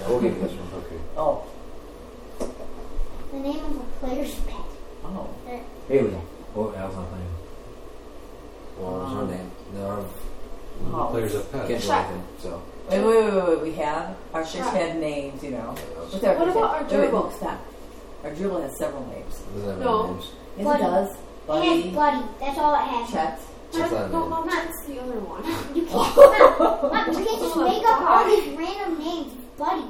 Yeah, we'll get this one. Okay. Oh. The name of a player's pet. Oh. Haley. Oh, that was not playing. Well, there's no Um, name. No, The Oh. players have can't pets. do anything. So. Wait, wait, wait, wait, wait. We have our fish Sure. had names, you know. Doesn't What's our What about our wait, wait, gerbil? stop. Our gerbil has several names. have No. names. Yes, Buddy. it does. It has Buddy, Buddy. That's all it has. Chet. Check that No, name. That's the other one. You can't. Mom, Mom, you can't just make up all these random names. Buddy.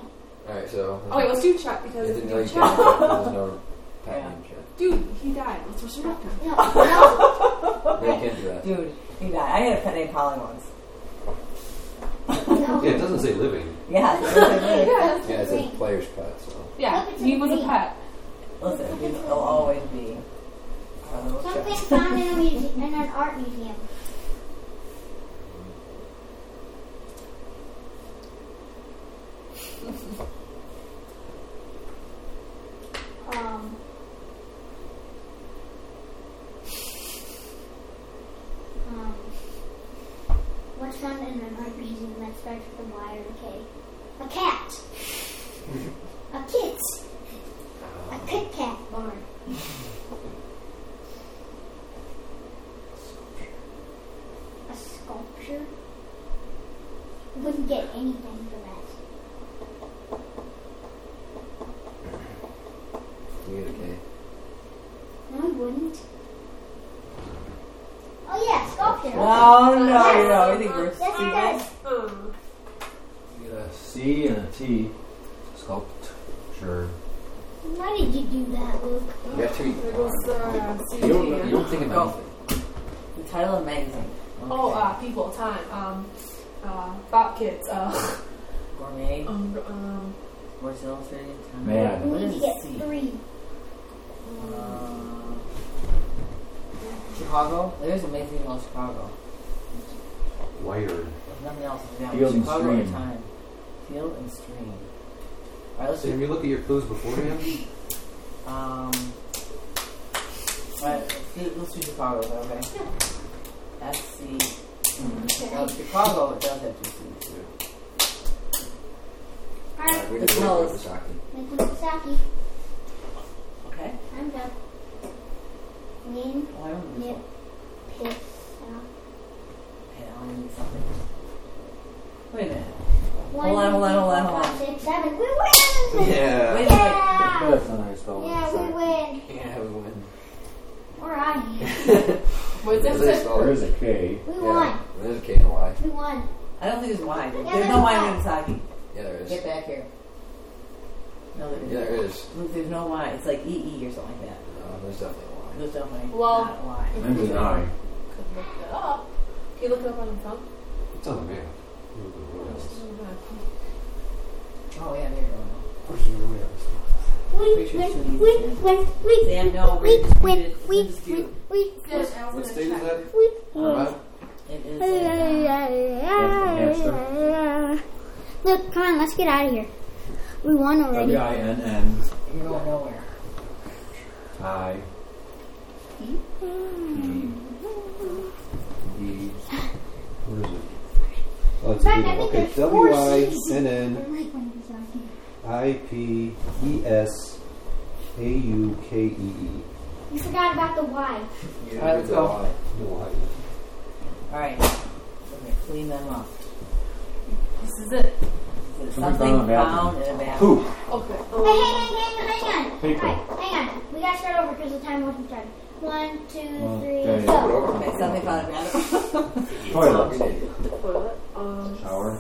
Alright, so. Oh wait, let's do Chet because You it's didn't know you Chet. There's no pet Yeah. name check. Dude, he died. Let's resurrect him. No, no, No, you can't do that. Dude, he died. I had a pet named Polly once. no. Yeah, it doesn't say living. Yeah. it's really good. Yes. Yeah, it says player's pet, so. Yeah, he was a pet. Listen, it'll always be. Something found in a museum, in an art museum. Um. Um. What's found in an art museum that starts with a Y or a K? A cat. a kit. A Kit Kat bar. A sculpture? Wouldn't get anything for that. You get a K. No, you wouldn't. Oh yeah, sculpture. okay. No, no, Yes. no. You think we're Yes, stupid? yes. Um, You get a C and a T. Sculpt. Sure. Why did you do that, Luke? You have to. there goes the uh, You don't, CG. you don't think of Go. anything. The title of the magazine. Oh, Okay. uh, people, time, um, uh, Bop Kids, uh, Gourmet. um, um, Sports Illustrated. Time. Man. We What need is to get C? three. Uh, Chicago. There's amazing about Chicago. Wired. If nothing else, it's now Field and Chicago at a stream. time. Field and stream. All right, let's So have do. you looked at your clues beforehand? Um. All right, let's do, let's do Chicago. is that Okay. SC. Now Chicago it does have two C's. Alright, we The did clothes. with Saki. Nicholas Saki. Okay. I'm done. Nin, Well, I don't need nip, this piss, out. Okay, I only need something. Wait a minute. One, Hold on, hold on, two, hold on, four, hold five, six, seven. We win! Yeah. Wait, wait. Yeah! That's not how you spell it. Yeah, we Sorry. win. Yeah, we win. We're out of here. What's That's how you that? spell There it. is a K. We Yeah. won. There's a K and a Y. We won. I don't think there's Y. There's, Yeah, there's there's no Y Y. in Misaki. Yeah, there is. Get back here. No, there Yeah, there is. Look, there's no Y. It's like EE or something like that. No, there's definitely a Y. There's definitely Well- not a Y. Mine's an I. Could look it up. Can you look it up on your phone? It's on the map. Oh, yeah, there you go. We Pretty sure it's win. too easy. We win. We Sam, no, we we're win. disputed. We We're win. disputed. We Good. What state is that? we What? It is a, uh, Look, come on, let's get out of here. We won already. W I N N you're going nowhere. I E E. Where is it? Oh, it's In fact, I a think Okay, there's four W I C's. N I N like when he's on here. I P E S A U K E E. You forgot about the Y. Yeah, All right, let's go. Y. No, I. All right. Let me clean them up. This is it Something something found in the found bathroom. in a bathroom? Poop. Okay. Hey, hey, hey, hang, hang on. Paper. Alright, hang on. We gotta start over because the time wasn't started. One, two, Well, three, okay. go. Okay, something found in a bathroom. Toilet. Toilet. Um, Shower.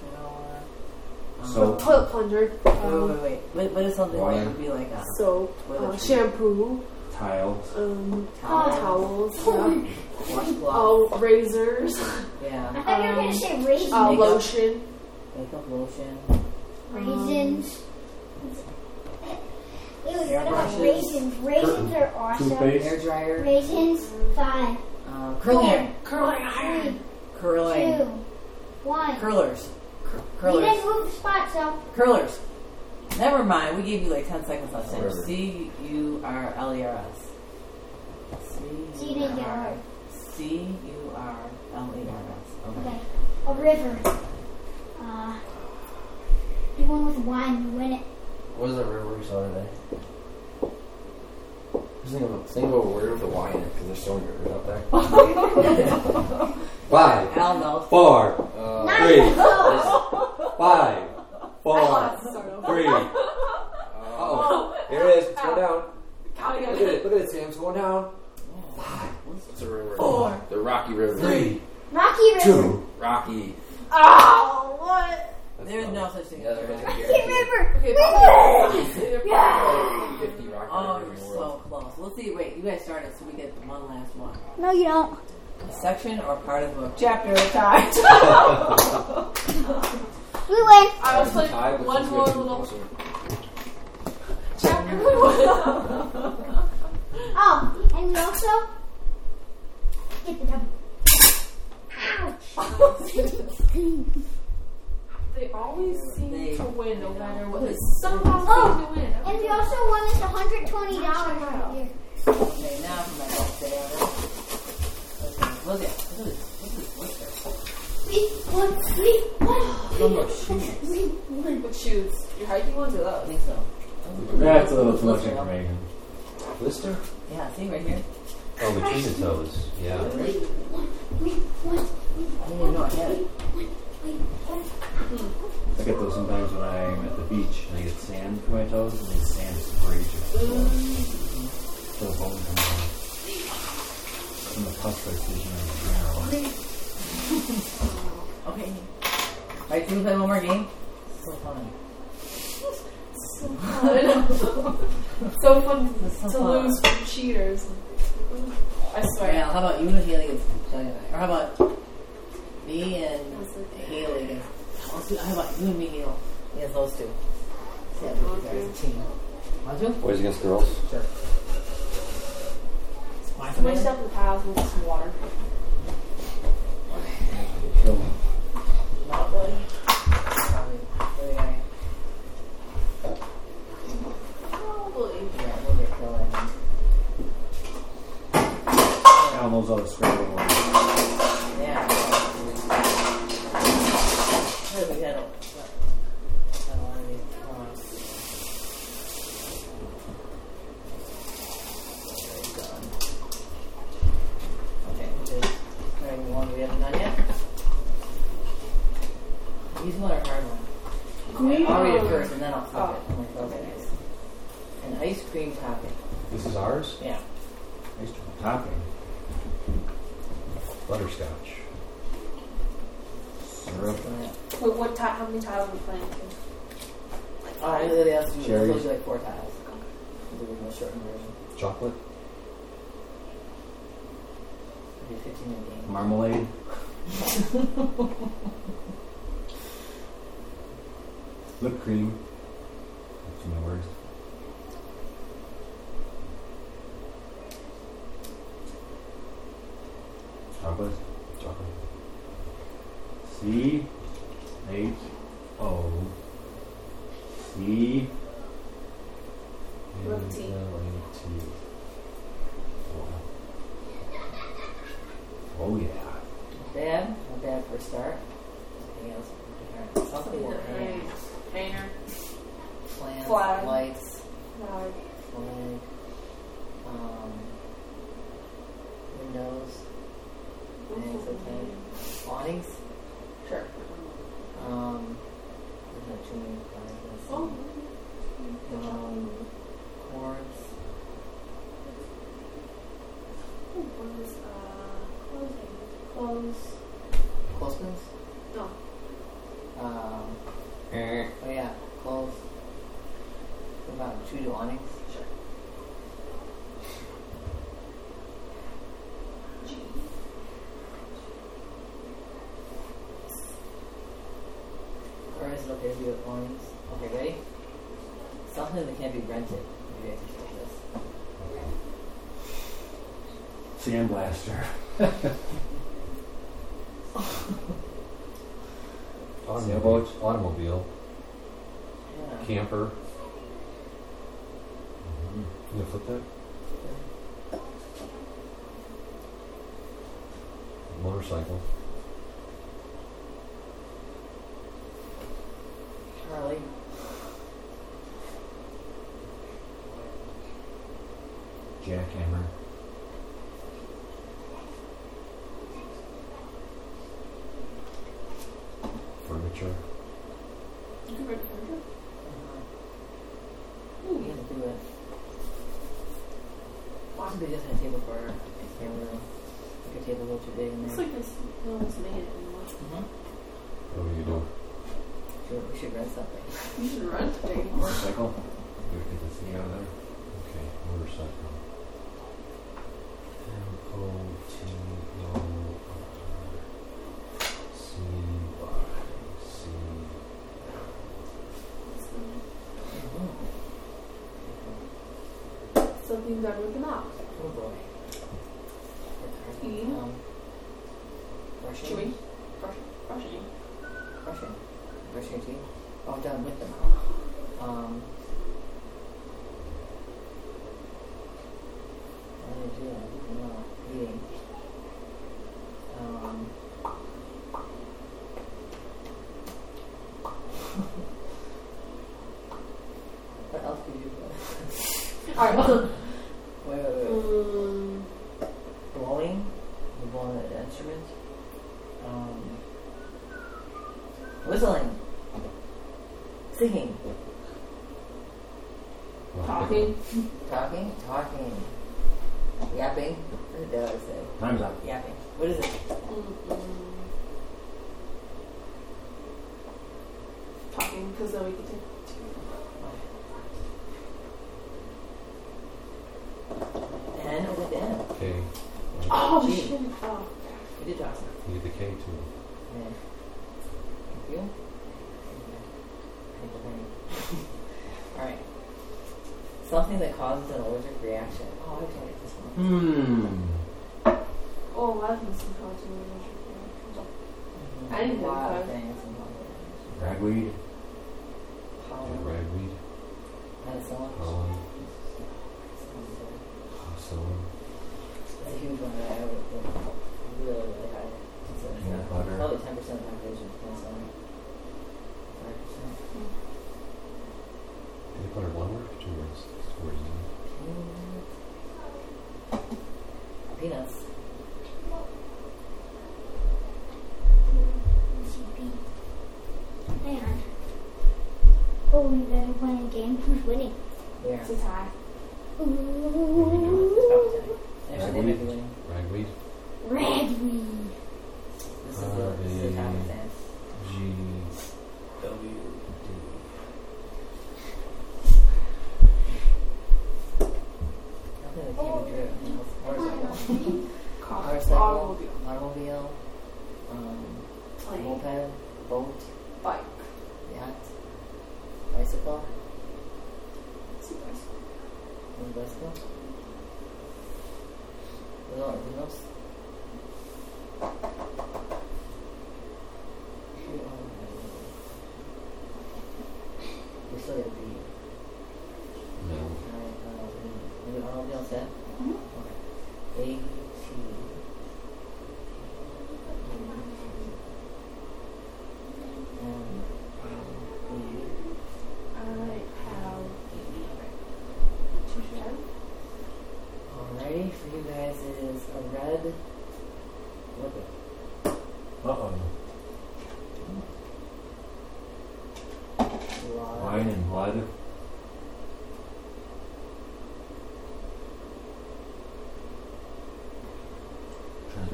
Shower. Um, toilet plunger. Wait, Um, wait, wait. What, what is something that would be like a soap. Uh, shampoo. Tiles. Um, towel, towels. Yeah. washcloth? Oh, razors. I Yeah. thought you were gonna say raisins. Uh, Makeup. lotion. Makeup lotion. raisins. Ew, what about Hairbrushes. raisins? Raisins are awesome. Toothpaste. Hair dryer. Raisins, five, Um, curling iron. Curling three, Curling. two, one. Curlers. Cur- curlers. didn't move the spot, so Curlers. Never mind. We gave you like 10 seconds left. Sam. Whatever. C U R L E R S. C So you U didn't get it R right. C U R L E R S. Okay. okay. A river. Uh, do one with wine. You win it. What is that river we saw today? Just think of a, think of a word with a Y in it because there's so many rivers out there. Five, Al knows. Four, uh, three. five, four, three. oh, here it is. It's going down. Look at it. Look at it, Sam. It's going down. It's a river. Four. The Rocky River. Three, Rocky River. two. Rocky. Oh, what? There's no such thing as a no river. guarantee. Rocky River. Okay, Yeah. 50 Rocky Oh, you're in the world. so close. Let's see. Wait, you guys started, so we get the one last one. No, you don't. A section or part of the book. Chapter or time. We win. I was like one more way too little closer. chapter. Oh, and we also get the double. Ouch. they always seem They- to win no matter what. They somehow Oh, seem to win. and we also won this $120 right here. okay, now for my next day of it. Look at look at this. Look at this We won. We won. Some more shoes. What shoes? Your hiking ones or I think so. That's a little too much information. Blister? Yeah, see right here. Oh, between the toes. Yeah. I didn't even know I get those sometimes when I'm at the beach and I get sand for my toes and the sand sprays you. So the bone comes out. And the pus incision on the ground. Okay. Alright, can we play one more game? So fun. so fun This is so to fun. lose from cheaters. I swear. Yeah, how about you and Haley against Shelly and I? Or how about me and Haley against. Let's how about you and me, Haley, against those two? See how you guys are a team. Want to? Boys against girls? Sure. Find Somebody somebody? step in the path with some water. screening? there'd points. Okay, ready? Something that can't be rented. Maybe I can show this. Sandblaster. Sailboat, automobile, yeah. camper. Mm-hmm. You flip that? Yeah. Motorcycle. jackhammer. Furniture. っていうんはな that causes an allergic reaction. Oh, I don't like this one. Hmm. experience. Oh, we better play a game. Who's winning? Yeah. It's a tie. Ooh. Winning.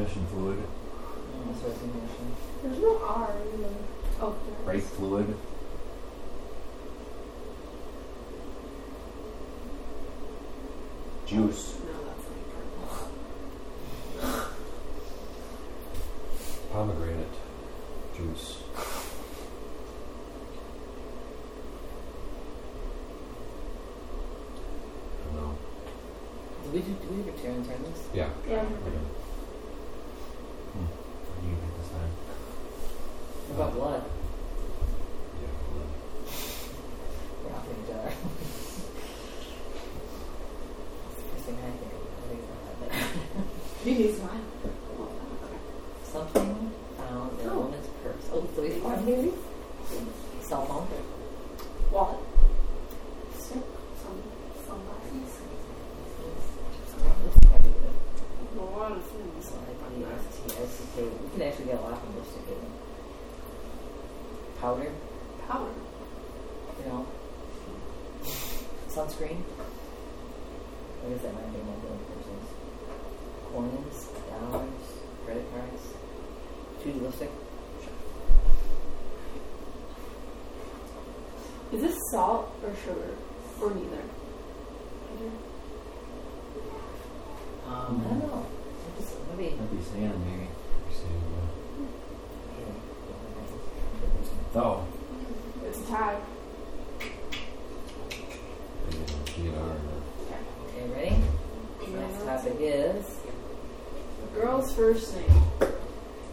definition fluid? There's no R in the. Oh, there Brake fluid. Juice. No, that's like Pomegranate juice. No. Did we do, do we have a Tarantino's? Yeah. Yeah. yeah. salt or sugar, or neither? Um, I don't know. Just, maybe. Maybe sand, maybe. Oh. It's a tie. Okay, ready? Next topic is girl's first name.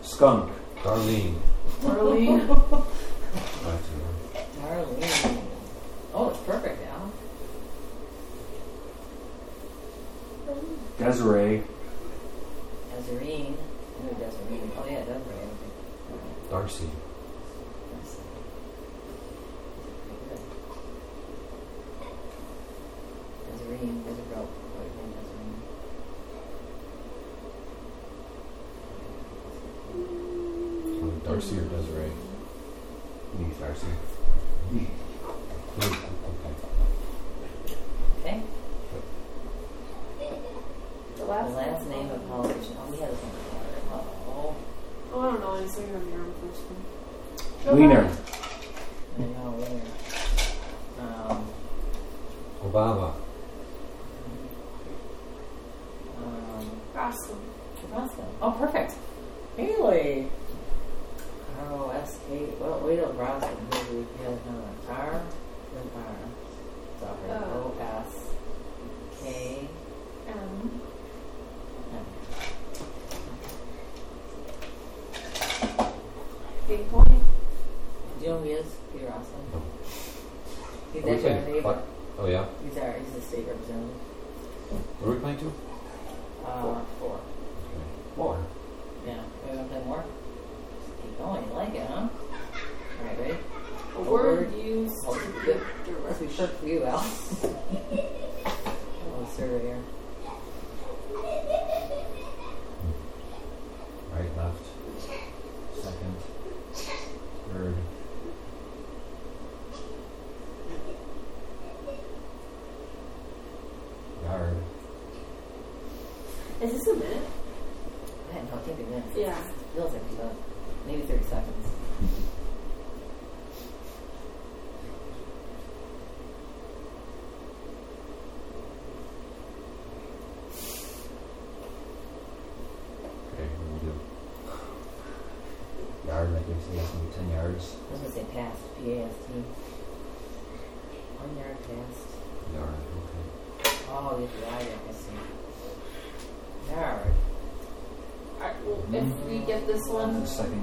Skunk. Darlene. Darlene. Desiree. Desiree? Desiree. Oh, yeah, Desiree. Darcy. This one, second